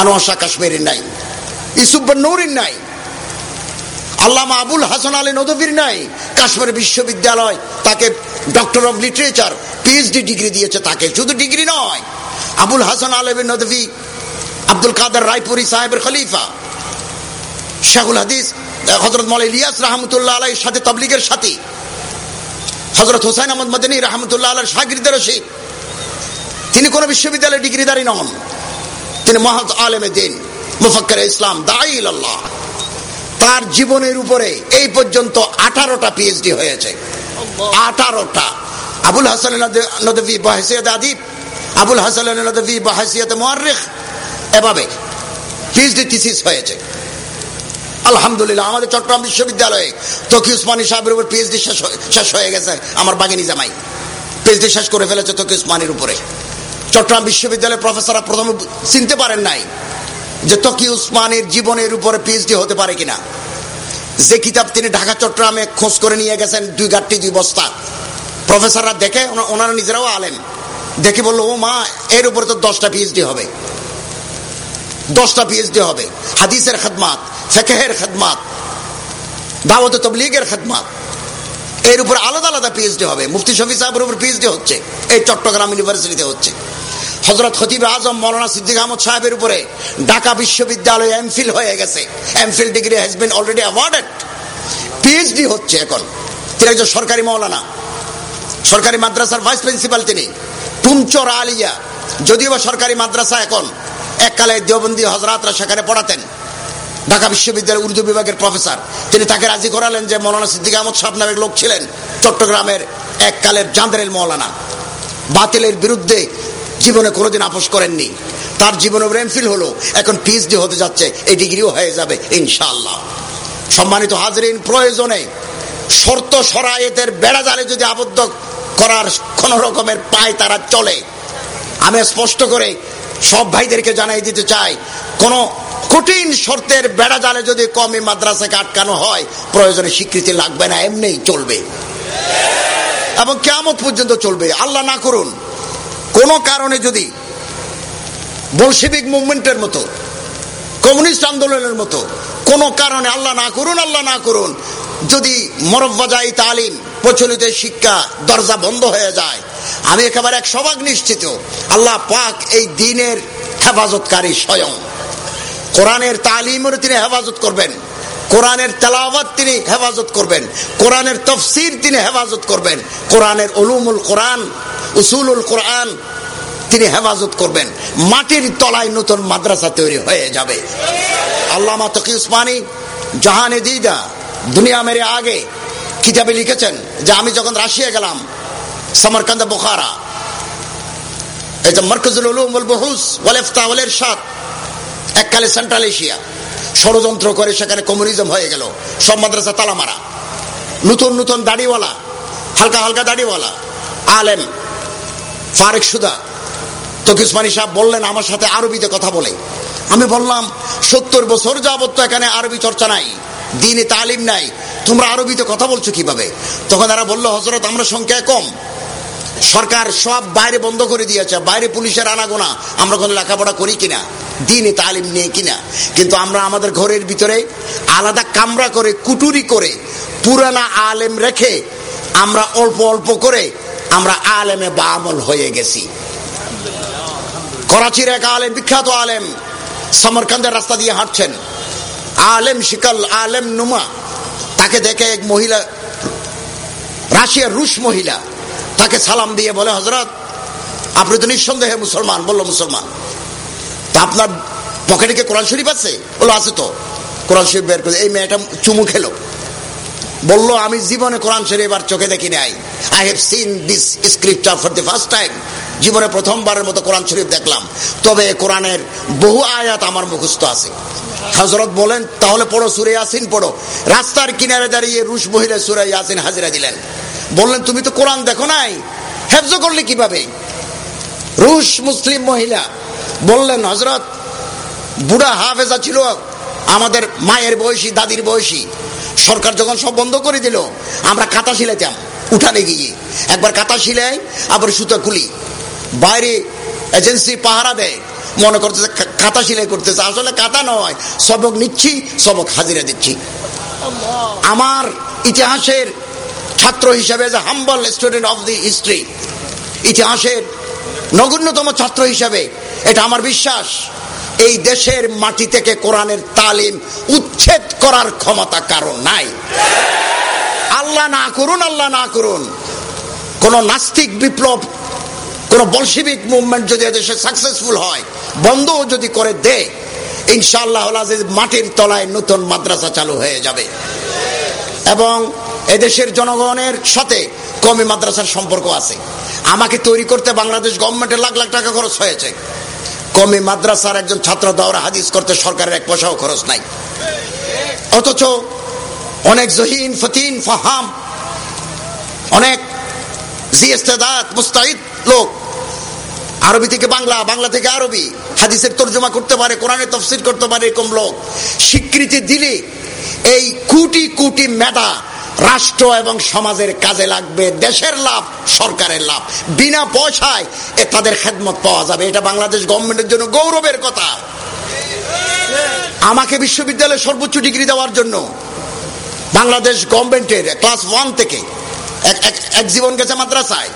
Speaker 1: আনোয়ার শাহ কাশ্মীরের নাই ইসুফ নৌরির নাই, আল্লামা আবুল হাসান আলী নদীর নাই, কাশ্মীর বিশ্ববিদ্যালয় তাকে doctor of literature PhD degree দিয়েছে তাকে, শুধু ডিগ্রি নয়, আবুল হাসান আলবী নদী আব্দুল কাদের রায়পুরি সাহেবের খলিফা, শাহুল হাদিস হজরত মল ইলিয়াস রহমতুল্লাহ আলাই সাথে তবলিগের সাথী হজরত হোসাইন আহমদ মদিনী রহমতুল্লাহ আল্লাহ শাহিদের রশিদ। তিনি কোন বিশ্ববিদ্যালয়ের ডিগ্রিদারি নন। তিনি মহাজ আলেমে দিন, মুফাক্কর ইসলাম দাইল আল্লাহ। তার জীবনের উপরে এই পর্যন্ত আঠারোটা পিএইচডি হয়েছে। আঠারোটা। আবুল হাসান নদী আদিব, আবুল হাসান নদী এভাবে পিএইচডি থিসিস হয়েছে। আলহামদুলিল্লাহ, আমাদের চট্টগ্রাম বিশ্ববিদ্যালয়ে তকি উসমানী সাহেবের উপর পিএইচডি শেষ হয়ে গেছে, আমার বাগিনী জামাই। পিএইচডি শেষ করে ফেলেছে তকি উসমানির উপরে। চট্টগ্রাম বিশ্ববিদ্যালয়ের প্রফেসররা প্রথমে চিনতে পারেন নাই যে তকি উসমানের জীবনের উপরে পিএইচডি হতে পারে কিনা। যে কিতাব তিনি ঢাকা, চট্টগ্রামে খোঁজ করে নিয়ে গেছেন, দুই গাঠটি দুই বস্তা। প্রফেসররা দেখে ওনারা নিজেরাও আলেন দেখে বলল, ও মা, এর উপরে তো দশটা পিএইচডি হবে। দশটা পিএইচডি হবে। হাদিসের খেদমাত, ফেকেহের খেদমাত দাওয়াত তবলিগের খেদমাত। এর উপর আলাদা আলাদা পিএইচডি হবে। মুফতি শফি সাহেবের উপর পিএইচডি হচ্ছে। এই চট্টগ্রাম ইউনিভার্সিটিতে হচ্ছে। হজরত খতিব আজম মৌলানা সিদ্দিক আহমদ সাহেবের উপরে ঢাকা বিশ্ববিদ্যালয়ে এমফিল হয়ে গেছে। MPhil degree has been already awarded PhD হচ্ছে এখন। তিনি একজন সরকারি মৌলানা। সরকারি মাদ্রাসার ভাইস প্রিন্সিপাল তিনি। টুমচর আলিয়া। যদিও বা সরকারি মাদ্রাসা এখন এককালে দেওবন্দি হজরাতরা সেখানে পড়াতেন। ঢাকা বিশ্ববিদ্যালয়ের উর্দু বিভাগের প্রফেসর তিনি তাকে রাজি করালেন যে মৌলানা সিদ্দিক আহমদ সাহেব নামের লোক ছিলেন। চট্টগ্রামের এককালের জান্দারের মৌলানা। বাতিলের বিরুদ্ধে জীবনে কোনোদিন আপোষ করেননি। তার জীবনে এমফিল হলো। এখন পিএইচডি হতে যাচ্ছে। এই ডিগ্রিও হয়ে যাবে ইনশাল্লাহ সম্মানিত হাজরিন, প্রয়োজনে শর্ত সরায়েতের বেড়া জালে যদি আবদ্ধ করার কোন রকমের পায় তারা চলে। আমি স্পষ্ট করে সব ভাইদেরকে জানাই দিতে চাই, কোন কঠিন শর্তের বেড়া জালে যদি কমে মাদ্রাসাকে আটকানো হয়, প্রয়োজনে স্বীকৃতি লাগবে না, এমনিই চলবে। এবং কেমন পর্যন্ত চলবে। আল্লাহ না করুন। কোন কারণে যদি বলসেবিক মুভমেন্টের মতো, কমিউনিস্ট আন্দোলনের মতো, কোন কারণে আল্লাহ না করুন, আল্লাহ না করুন, যদি মরব্বাজাই তালিম প্রচলিত শিক্ষা দরজা বন্ধ হয়ে যায়, আমি একেবারে এক সবাক নিশ্চিত, আল্লাহ পাক এই দিনের হেফাজতকারী স্বয়ং। কোরআনের তালিমের তিনি হেফাজত করবেন। কোরআনের তেলাওয়াত তিনি হেফাজত করবেন, কোরআনের তফসির তিনি হেফাজত করবেন, কোরআনের অলুমুল কোরআন, উসুলুল কোরআন তিনি হেফাজত করবেন। মাটির তলায় নতুন মাদ্রাসা তৈরি হয়ে যাবে। আল্লামা তকি উসমানী, জাহানে দিদা, দুনিয়া মেরে আগে কিতাবে লিখেছেন যে আমি যখন রাশিয়া গেলাম, সমরকান্দা, বোখারা এই যে মরকজুল উলুম ওয়াল বহুস ওয়াল ইফতা ওয়াল ইরশাদ, এককালে সেন্ট্রাল এশিয়া। ষড়যন্ত্র করে সেখানে কমিউনিজম হয়ে গেল। সব মাদ্রাসা তালা মারা। নতুন নতুন দাড়িওয়ালা, হালকা হালকা দাড়িওয়ালা, আলেম, ফারেক সুদা। তকিসমানি সাহেব বললেন, আমার সাথে আরবিতে কথা বলে। আমি বললাম, সত্তর বছর যাবত এখানে আরবি চর্চা নাই, দিনে তালিম নাই, তোমরা আরবিতে কথা বলছো কীভাবে? তখন তারা বলল হজরত আমরা সংখ্যায় কম। সরকার সব বাইরে বন্ধ করে দিয়েছে, বাইরে পুলিশের আনাগোনা, আমরা কোনো লেখাপড়া করি কিনা? দিনে তালিম নিয়ে কিনা। কিন্তু আমরা আমাদের ঘরের ভিতরে আলাদা কামরা করে, কুটুরি করে, পুরানা আলেম রেখে আমরা অল্প অল্প করে আমরা আলেমে বামল হয়ে গেছি। করাচির এক আলেম, বিখ্যাত আলেম, সমরকান্দের রাস্তা দিয়ে হাঁটছেন। আলেম শিকাল, আলেম নুমা। তাকে দেখে এক মহিলা, রাশিয়ার রুশ মহিলা, তাকে সালাম দিয়ে বলে হজরত আপনি তো নিঃসন্দেহে মুসলমান। বলল, মুসলমান। আপনার পকেটে কে কোরআন শরীফ আছে? বলল আছে তো। কোরআন শরীফ বের করে, এই মেয়েটা চুমু খেলো। বলল, আমি জীবনে কোরআন শরীফ আর চোখে দেখি নাই। I have seen this scripture for the first time জীবনে প্রথমবারের মতো কোরআন শরীফ দেখলাম। তবে কোরআনের বহু আয়াত আমার মুখস্থ আছে। হজরত বলেন, তাহলে পড়ো সুরে আসিন পড়ো। রাস্তার কিনারে দাঁড়িয়ে রুশ মহিলা সুরে ইয়াসিন হাজিরা দিলেন। বললেন, তুমি তো কোরআন দেখো নাই। হেফজ করলে কীভাবে? রুশ মুসলিম মহিলা বললেন হজরত বুড়া হাফেজা ছিল আমাদের মায়ের বয়সী, দাদির বয়সী। সরকার যখন সব বন্ধ করে দিল, আমরা কাতা শিলাইতাম উঠানে গিয়ে। একবার কাতা শিলাই আবার সুতো খুলি। বাইরে এজেন্সি পাহারা দেয়, মনে করতেছে কাতা সিলাই করতেছে। আসলে কাতা নয়, সবক নিচ্ছি, সবক হাজিরা দিচ্ছি। আমার ইতিহাসের ছাত্র হিসাবে as humble student of the history ইতিহাসের নগণ্যতম ছাত্র হিসাবে, এটা আমার বিশ্বাস, এই দেশের মাটি থেকে কোরআনের তালিম উচ্ছেদ করার ক্ষমতা কারণ নাই। আল্লাহ না করুন, আল্লাহ না করুন। কোন নাস্তিক বিপ্লব, কোন বলসিবিক মুভমেন্ট যদি এদেশে সাকসেসফুল হয় বন্ধ যদি করে দে, ইনশাআল্লাহ মাটির তলায় নতুন মাদ্রাসা চালু হয়ে যাবে। এবং এদেশের জনগণের সাথে কমে মাদ্রাসার সম্পর্ক আছে। আমাকে তৈরি করতে বাংলাদেশ গভর্নমেন্টের লাখ লাখ টাকা খরচ হয়েছে। কমে মাদ্রাসার একজন ছাত্র দাওরা হাদিস করতে সরকারের এক পয়সাও খরচ নাই। অথচ অনেক জহিন, ফতিন, ফাহাম, অনেক জিএস্তেদাত, মুস্তাহিদ লোক আরবি থেকে বাংলা বাংলা থেকে আরবি হাদিসের তর্জমা করতে পারে কোরআনের তফসিল করতে পারে এরকম লোক। স্বীকৃতি দিলে এই কোটি কোটি মেধা রাষ্ট্র এবং সমাজের কাজে লাগবে, দেশের লাভ, সরকারের লাভ। বিনা পয়সায় এ তাদের খেদমত পাওয়া যাবে। এটা বাংলাদেশ গভর্নমেন্টের জন্য গৌরবের কথা। আমাকে বিশ্ববিদ্যালয়ে সর্বোচ্চ ডিগ্রি দেওয়ার জন্য বাংলাদেশ গভর্নমেন্টের ক্লাস ওয়ান থেকে এক জীবন গেছে মাদ্রাসায়।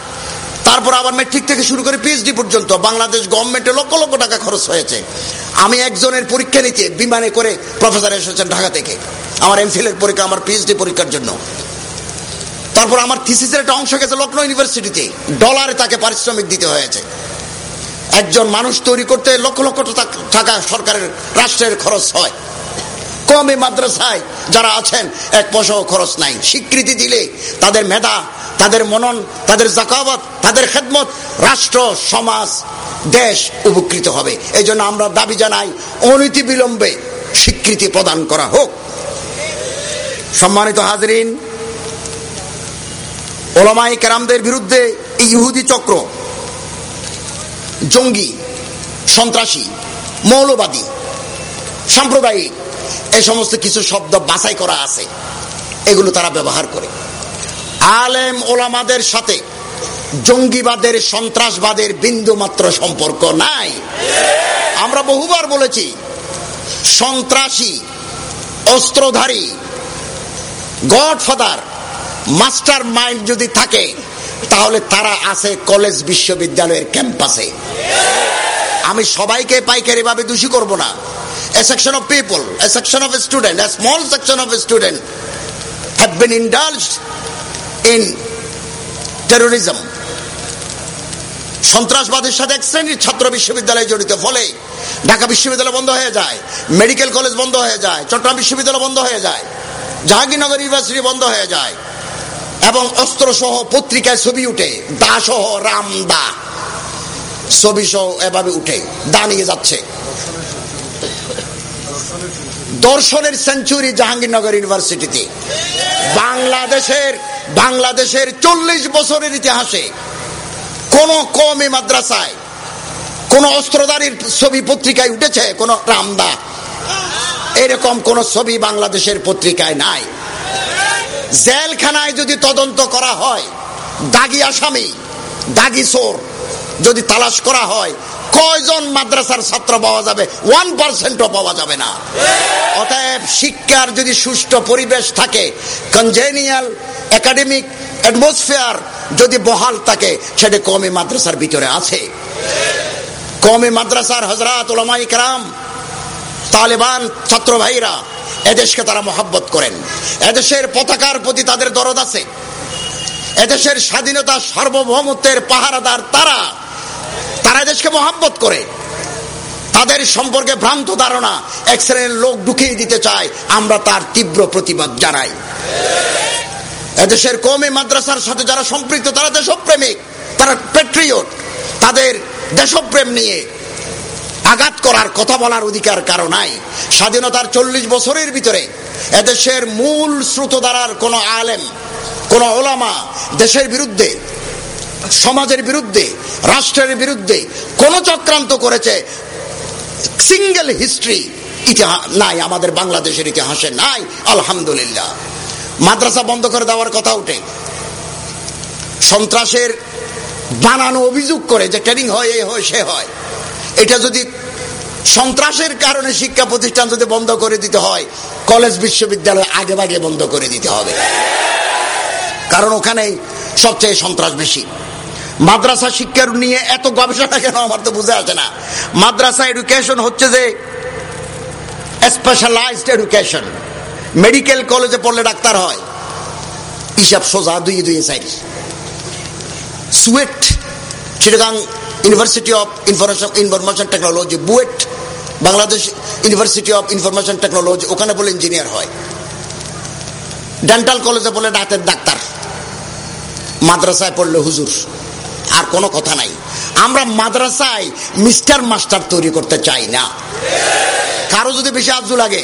Speaker 1: তারপর আবার মেট্রিক থেকে শুরু করে পিএইচডি পর্যন্ত বাংলাদেশ গভর্নমেন্টে লক্ষ লক্ষ টাকা খরচ হয়েছে। আমি একজনের পরীক্ষা নিতে বিমানে করে প্রফেসর এসেছেন ঢাকা থেকে। আমার এমফিলের পরীক্ষা, আমার পিএইচডি পরীক্ষার জন্য। তারপর আমার থিসিসের একটা অংশ গেছে লখনৌ ইউনিভার্সিটিতে ডলারে তাকে পারিশ্রমিক দিতে হয়েছে। একজন মানুষ তৈরি করতে লক্ষ লক্ষ টাকা সরকারের, রাষ্ট্রের খরচ হয়। কমে মাদ্রাসায় যারা আছেন, এক পয়সাও খরচ নাই। স্বীকৃতি দিলে তাদের মেধা, তাদের মনন, তাদের জাকাবত তাদের খেদমত রাষ্ট্র, সমাজ, দেশ উপকৃত হবে। এই আমরা দাবি জানাই, অনীতি বিলম্বে স্বীকৃতি প্রদান করা হোক। সম্মানিত হাজরিন ওলামাই কেরামদের বিরুদ্ধে এই ইহুদি চক্র, জঙ্গি, সন্ত্রাসী, মৌলবাদী, সাম্প্রদায়িক এই সমস্ত কিছু শব্দ বাছাই করা আছে। এগুলো তারা ব্যবহার করে। আলেম ওলামাদের সাথে জঙ্গিবাদের, সন্ত্রাসবাদের বিন্দু মাত্র সম্পর্ক নাই। আমরা বহুবার বলেছি, সন্ত্রাসী, অস্ত্রধারী, গডফাদার, মাস্টার মাইন্ড যদি থাকে, তাহলে তারা আছে কলেজ বিশ্ববিদ্যালয়ের ক্যাম্পাসে। আমি সবাইকে পাইকারি ভাবে দোষী করব না। A section of people, a section of a student, a small section of a student have been indulged in terrorism. সন্ত্রাসবাদের সাথে এক শ্রেণির ছাত্র বিশ্ববিদ্যালয়ে জড়িত ফলে ঢাকা বিশ্ববিদ্যালয় বন্ধ হয়ে যায় মেডিকেল কলেজ বন্ধ হয়ে যায় চট্টগ্রাম বিশ্ববিদ্যালয় বন্ধ হয়ে যায় জাহাঙ্গীরনগর ইউনিভার্সিটি বন্ধ হয়ে যায় এবং অস্ত্র সহ পত্রিকায় ছবি উঠে দা সহ রাম দা ছবি সহ এভাবে উঠে দা নিয়ে যাচ্ছে দর্শনের সেঞ্চুরি জাহাঙ্গীরনগর ইউনিভার্সিটিতে বাংলাদেশের বাংলাদেশের চল্লিশ বছরের ইতিহাসে কোন কমে মাদ্রাসায়, কোন অস্ত্রধারীর ছবি পত্রিকায় উঠেছে কোন রামদা? এরকম কোন ছবি বাংলাদেশের পত্রিকায় নাই। জেলখানায় যদি তদন্ত করা হয়, দাগি আসামি, দাগি চোর যদি তালাশ করা হয় কয়জন মাদ্রাসার ছাত্র পাওয়া যাবে? ওয়ান পার্সেন্টও পাওয়া যাবে না। অতএব শিক্ষার যদি সুষ্ঠু পরিবেশ থাকে কনজেনিয়াল একাডেমিক অ্যাটমসফিয়ার যদি বহাল থাকে, সেটা কমে মাদ্রাসার ভিতরে আছে। কমে মাদ্রাসার হজরাত ওলামাই কালাম তালেবান ছাত্র ভাইরা এদেশকে তারা মহাব্বত করেন। এদেশের পতাকার প্রতি তাদের দরদ আছে। এদেশের স্বাধীনতা সার্বভৌমত্বের পাহারাদার তারা তারা এদেশকে মহাব্বত করে। তাদের সম্পর্কে ভ্রান্ত ধারণা এক শ্রেণির লোক ঢুকিয়ে দিতে চায়। আমরা তার তীব্র প্রতিবাদ জানাই। এদেশের কমে মাদ্রাসার সাথে যারা সম্পৃক্ত, তারা দেশপ্রেমিক, তারা পেট্রিয়ট তাদের দেশপ্রেম নিয়ে আঘাত করার কথা বলার অধিকার কারও নাই। স্বাধীনতার চল্লিশ বছরের ভিতরে এদেশের মূল স্রোতধারার কোনো আলেম, কোন ওলামা দেশের বিরুদ্ধে সমাজের বিরুদ্ধে, রাষ্ট্রের বিরুদ্ধে কোন চক্রান্ত করেছে সিঙ্গেল হিস্ট্রি ইতিহাস নাই, আমাদের বাংলাদেশের ইতিহাসে নাই, আলহামদুলিল্লাহ। মাদ্রাসা বন্ধ করে দেওয়ার কথা উঠে সন্ত্রাসের বানানো অভিযোগ করে যে ট্রেনিং হয়, এ হয়, সে হয়। এটা যদি সন্ত্রাসের কারণে শিক্ষা প্রতিষ্ঠান যদি বন্ধ করে দিতে হয়, কলেজ, বিশ্ববিদ্যালয় আগে ভাগে বন্ধ করে দিতে হবে। কারণ ওখানে সবচেয়ে সন্ত্রাস বেশি। মাদ্রাসা শিক্ষার নিয়ে এত গবেষণা কেন আমার তো বুঝে আসে না। মাদ্রাসা এডুকেশন হচ্ছে যে স্পেশালাইজড এডুকেশন মেডিকেল কলেজে পড়লে ডাক্তার হয়। হিসাব সোজা দুই দুই side suit, Chittagong university of information information technology BUET, Bangladesh university of information technology ওখানে বলে ইঞ্জিনিয়ার হয়। ডেন্টাল কলেজে বলে দাঁতের ডাক্তার। মাদ্রাসায় পড়লে হুজুর, আর কোনো কথা নাই। আমরা মাদ্রাসায় মিস্টার মাস্টার তৈরি করতে চাই না। কারও যদি বেশি আজু লাগে,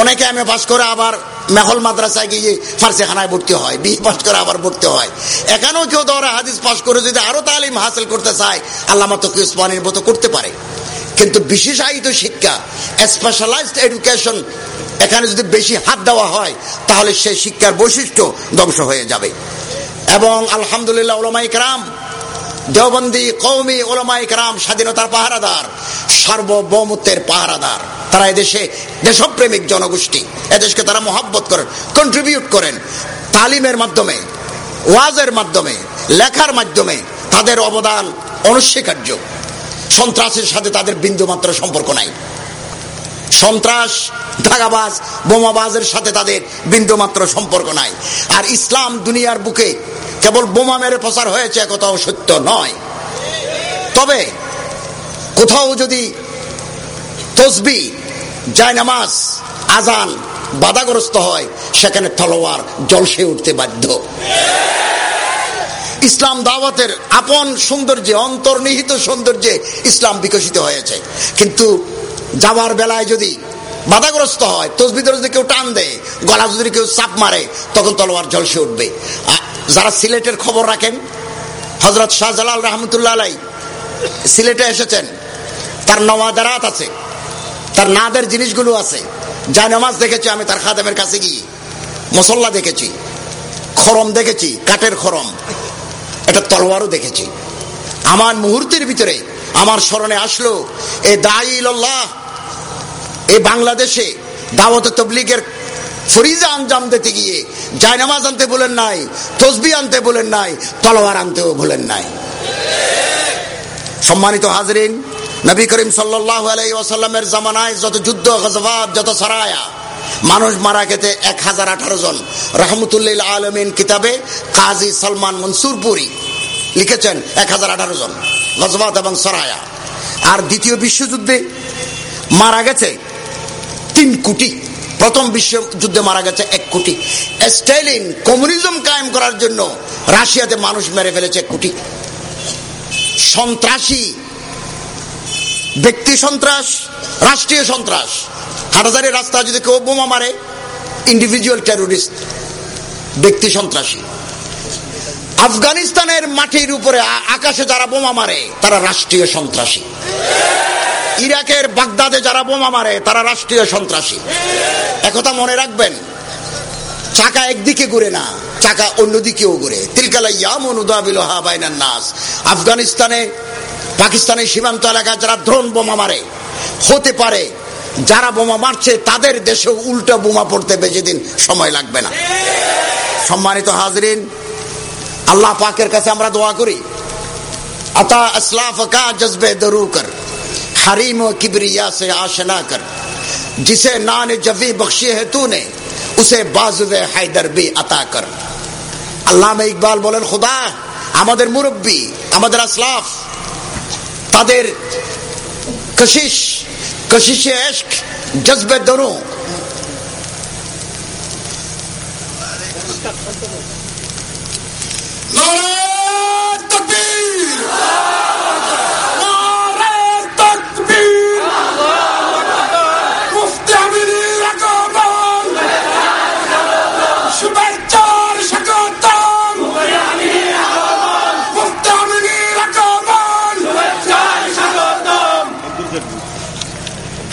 Speaker 1: অনেকে আমি পাশ করে আবার মেহল মাদ্রাসায় গিয়ে ফার্সিখানায় ভর্তি হয়, বি পাস করে আবার ভর্তি হয়। এখানেও কেউ দৌড়া হাদিস পাস করে যদি আরও তালিম হাসিল করতে চায়, আল্লামা তকি উসমানির মতো করতে পারে। কিন্তু বিশেষায়িত শিক্ষা স্পেশালাইজড এডুকেশন এখানে যদি বেশি হাত দেওয়া হয়, তাহলে সেই শিক্ষার বৈশিষ্ট্য ধ্বংস হয়ে যাবে। এবং আলহামদুলিল্লাহ ওলামাই কারাম, দেওবন্দি কৌমি ওলামাই কারাম স্বাধীনতার পাহারাদার, সার্বভৌমত্বের পাহারাদার। তারা এদেশে দেশপ্রেমিক জনগোষ্ঠী, এদেশকে তারা মহাব্বত করেন কন্ট্রিবিউট করেন। তালিমের মাধ্যমে, ওয়াজের মাধ্যমে, লেখার মাধ্যমে তাদের অবদান অনস্বীকার্য। সন্ত্রাসের সাথে তাদের বিন্দুমাত্র সম্পর্ক নাই। সন্ত্রাস ধাগাবাজ বোমাবাজের সাথে তাদের বিন্দুমাত্র সম্পর্ক নাই। আর ইসলাম দুনিয়ার বুকে কেবল বোমা মেরে প্রচার হয়েছে একথাও সত্য নয়। তবে কোথাও যদি তসবি জায়নামাজ আজান বাধাগ্রস্ত হয়, সেখানে তলোয়ার জলসে উঠতে বাধ্য। ইসলাম দাওয়াতের আপন সৌন্দর্যে, অন্তর্নিহিত সৌন্দর্যে ইসলাম বিকশিত হয়েছে। কিন্তু যাওয়ার বেলায় যদি বাধাগ্রস্ত হয় তসবি যদি কেউ টান দেয়, গলা যদি কেউ চাপ মারে, তখন তলোয়ার জলসে উঠবে। যারা সিলেটের খবর রাখেন হজরত শাহজালাল রহমতুল্লাহ আলাই সিলেটে এসেছেন। তার নওয়াজারাত আছে, তার নাদের জিনিসগুলো আছে। যা নামাজ দেখেছি আমি, তার খাদেমের কাছে গিয়ে। মসল্লা দেখেছি, খরম দেখেছি, কাঠের খরম। এটা তলোয়ারও দেখেছি। আমার মুহূর্তের ভিতরে, আমার স্মরণে আসলো, এ দাইল্লাহ এই বাংলাদেশে দাওয়াত তবলিগের ফরিজা আঞ্জাম দিতে গিয়ে জায়নামাজ আনতে বলেন নাই, তসবি আনতে বলেন নাই, তলোয়ার আনতেও বলেন নাই। সম্মানিত হাজরিন, নবী করিম সাল্লাহ আলাইসাল্লামের জামানায় যত যুদ্ধ গজবাব যত সরায়া, মানুষ মারা গেতে এক হাজার আঠারো জন। রহমতুল্লিল আলমিন কিতাবে কাজী সলমান মনসুরপুরি লিখেছেন এক হাজার আঠারো জন গজবাত এবং সরায়া। আর দ্বিতীয় বিশ্বযুদ্ধে মারা গেছে তিন কোটি। প্রথম বিশ্বযুদ্ধে মারা গেছে এক কোটি। স্টাইলিন কমিউনিজম কায়েম করার জন্য রাশিয়াতে মানুষ মেরে ফেলেছে এক কোটি। সন্ত্রাসী, ব্যক্তি সন্ত্রাস, রাষ্ট্রীয় সন্ত্রাস। হাটাজারি রাস্তা যদি কেউ বোমা মারে ইন্ডিভিজুয়াল টেরোরিস্ট ব্যক্তি সন্ত্রাসী। আফগানিস্তানের মাটির উপরে আকাশে যারা বোমা মারে, তারা রাষ্ট্রীয় সন্ত্রাসী। ইরাকের বাগদাদে যারা বোমা মারে, তারা রাষ্ট্রীয় সন্ত্রাসী। একথা মনে রাখবেন, চাকা একদিকে ঘুরে না, চাকা অন্যদিকেও ঘুরে। নাস। আফগানিস্তানে, পাকিস্তানের সীমান্ত এলাকায় যারা দ্রোণ বোমা মারে, হতে পারে যারা বোমা মারছে, তাদের দেশে উল্টো বোমা পড়তে বেশি দিন সময় লাগবে না। সম্মানিত হাজরিন আল্লাহ পাকের কাছে আমরা দোয়া করি আতা اسلاف کا جذب درو کر، حریم و کبریا سے آشنا کر۔ جسے نان جوی بخشی ہے تو نے، اسے بازو حیدر بھی عطا کر۔ علامہ اقبال বলেন خدا আমাদের মুরব্বী আমাদের আসলাফ তাদের کشش کشش عشق جذب درو۔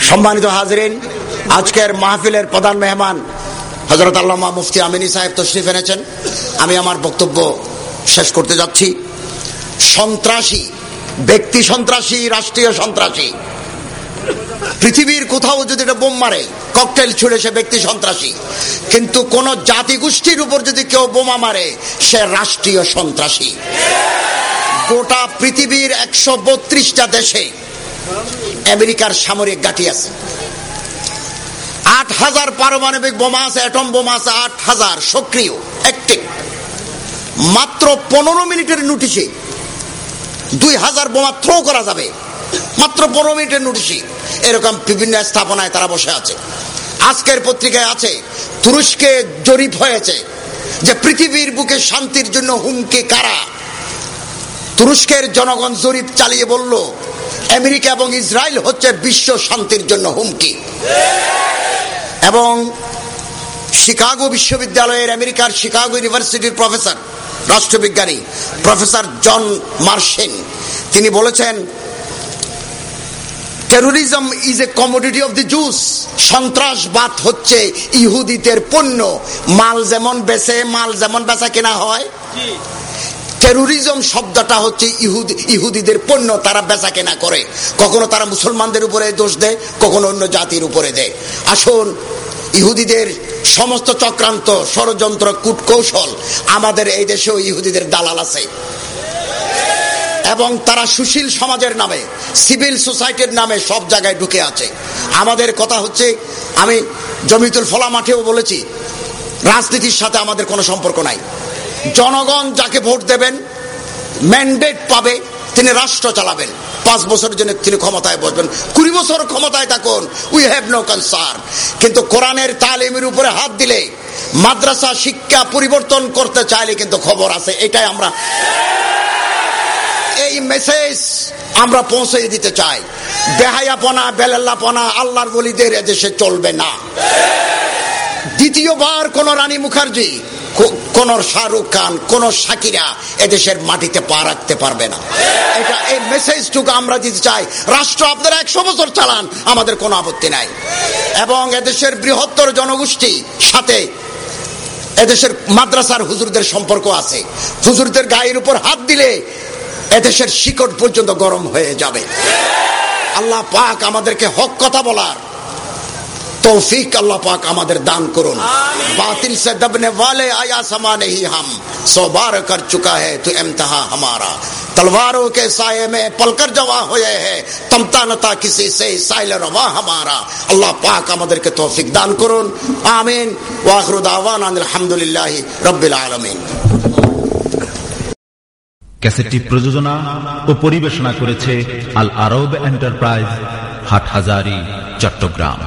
Speaker 1: সম্মানিত হাজরিন, আজকের মাহফিলের প্রধান মেহমান হজরত আল্লামা মুফতি আমিনী সাহেব তশরিফ এনেছেন। আমি আমার বক্তব্য শেষ করতে যাচ্ছি। সন্ত্রাসী, ব্যক্তি সন্ত্রাসী, রাষ্ট্রীয় সন্ত্রাসী। পৃথিবীর কোথাও যদি এটা বোম মারে, ককটেল ছুড়ে সে ব্যক্তি সন্ত্রাসী। কিন্তু কোন জাতিগোষ্ঠীর উপর যদি কেউ বোমা মারে, সে রাষ্ট্রীয় সন্ত্রাসী। গোটা পৃথিবীর একশো বত্রিশটা দেশে আমেরিকার সামরিক গাঠি আছে। আট হাজার পারমাণবিক বোমা আছে, অ্যাটম বোমা আছে, আট হাজার সক্রিয় অ্যাক্টিভ মাত্র পনেরো মিনিটের নোটিশে দুই হাজার বোমা থ্রো করা যাবে। মাত্র পনেরো মিনিটের নোটিশে এরকম বিভিন্ন স্থাপনায় তারা বসে আছে। আজকের পত্রিকায় আছে, তুরস্কে জরিপ হয়েছে যে পৃথিবীর বুকে শান্তির জন্য হুমকি কারা? তুরস্কের জনগণ জরিপ চালিয়ে বলল, আমেরিকা এবং ইসরায়েল হচ্ছে বিশ্ব শান্তির জন্য হুমকি। এবং শিকাগো বিশ্ববিদ্যালয়ের আমেরিকার শিকাগো ইউনিভার্সিটির প্রফেসর, রাষ্ট্রবিজ্ঞানী, প্রফেসর জন মার্শেন। তিনি বলেছেন, terrorism is a commodity of the Jews সন্ত্রাসবাদ হচ্ছে ইহুদিদের পণ্য। মাল যেমন বেচে, মাল যেমন বেচা কেনা হয়, টেরোরিজম শব্দটা হচ্ছে ইহুদি, ইহুদিদের পণ্য, তারা বেচা কেনা করে। কখনো তারা মুসলমানদের উপরে দোষ দেয়, কখনো অন্য জাতির উপরে দেয়। আসুন, ইহুদিদের সমস্ত চক্রান্ত, ষড়যন্ত্র, কূটকৌশল আমাদের এই দেশেও ইহুদিদের দালাল আছে। এবং তারা সুশীল সমাজের নামে, সিভিল সোসাইটির নামে সব জায়গায় ঢুকে আছে। আমাদের কথা হচ্ছে, আমি জমিতুল ফলা মাঠেও বলেছি, রাজনীতির সাথে আমাদের কোনো সম্পর্ক নাই। জনগণ যাকে ভোট দেবেন, ম্যান্ডেট পাবে, তিনি রাষ্ট্র চালাবেন। পাঁচ বছরের জন্য তিনি ক্ষমতায় বসবেন। কুড়ি বছর ক্ষমতায় থাকুন উই হ্যাভ নো কনসার্ন কিন্তু কোরআনের তালিমের উপরে হাত দিলে, মাদ্রাসা শিক্ষা পরিবর্তন করতে চাইলে কিন্তু খবর আছে, এটাই আমরা। এই মেসেজ আমরা পৌঁছে দিতে চাই। বেহায়াপনা, বেলাল্লাপনা, আল্লাহর বলিদের এদেশে চলবে না। দ্বিতীয়বার কোন রানী মুখার্জি কোন শাহরুখ খান কোন সাকিরা এদেশের মাটিতে পা রাখতে পারবে না। এটা এই মেসেজটুকু আমরা দিতে চাই। রাষ্ট্র আপনারা একশো বছর চালান, আমাদের কোনো আপত্তি নাই। এবং এদেশের বৃহত্তর জনগোষ্ঠী সাথে এদেশের মাদ্রাসার হুজুরদের সম্পর্ক আছে। হুজুরদের গায়ের উপর হাত দিলে এদেশের শিকড় পর্যন্ত গরম হয়ে যাবে। আল্লাহ পাক আমাদেরকে হক কথা বলার तौफीक अल्लाह पाक আমাদের দান করুন बातिल से दबने वाले आया समा नहीं हम सौ बार कर चुका है तू इम्तहा हमारा तलवारों के साये में पलकर जवा हुए है तमता नता किसी से साइल रवा हमारा अल्लाह पाक আমাদেরকে তৌফিক দান করুন আমিন ওয়াখরু দাওয়ান আলহামদুলিল্লাহ রব্বিল আলামিন
Speaker 2: ক্যাসেটটি প্রযোজনা ও পরিবেশনা করেছে আল আরব এন্টারপ্রাইজ হাটহাজারি চট্টগ্রাম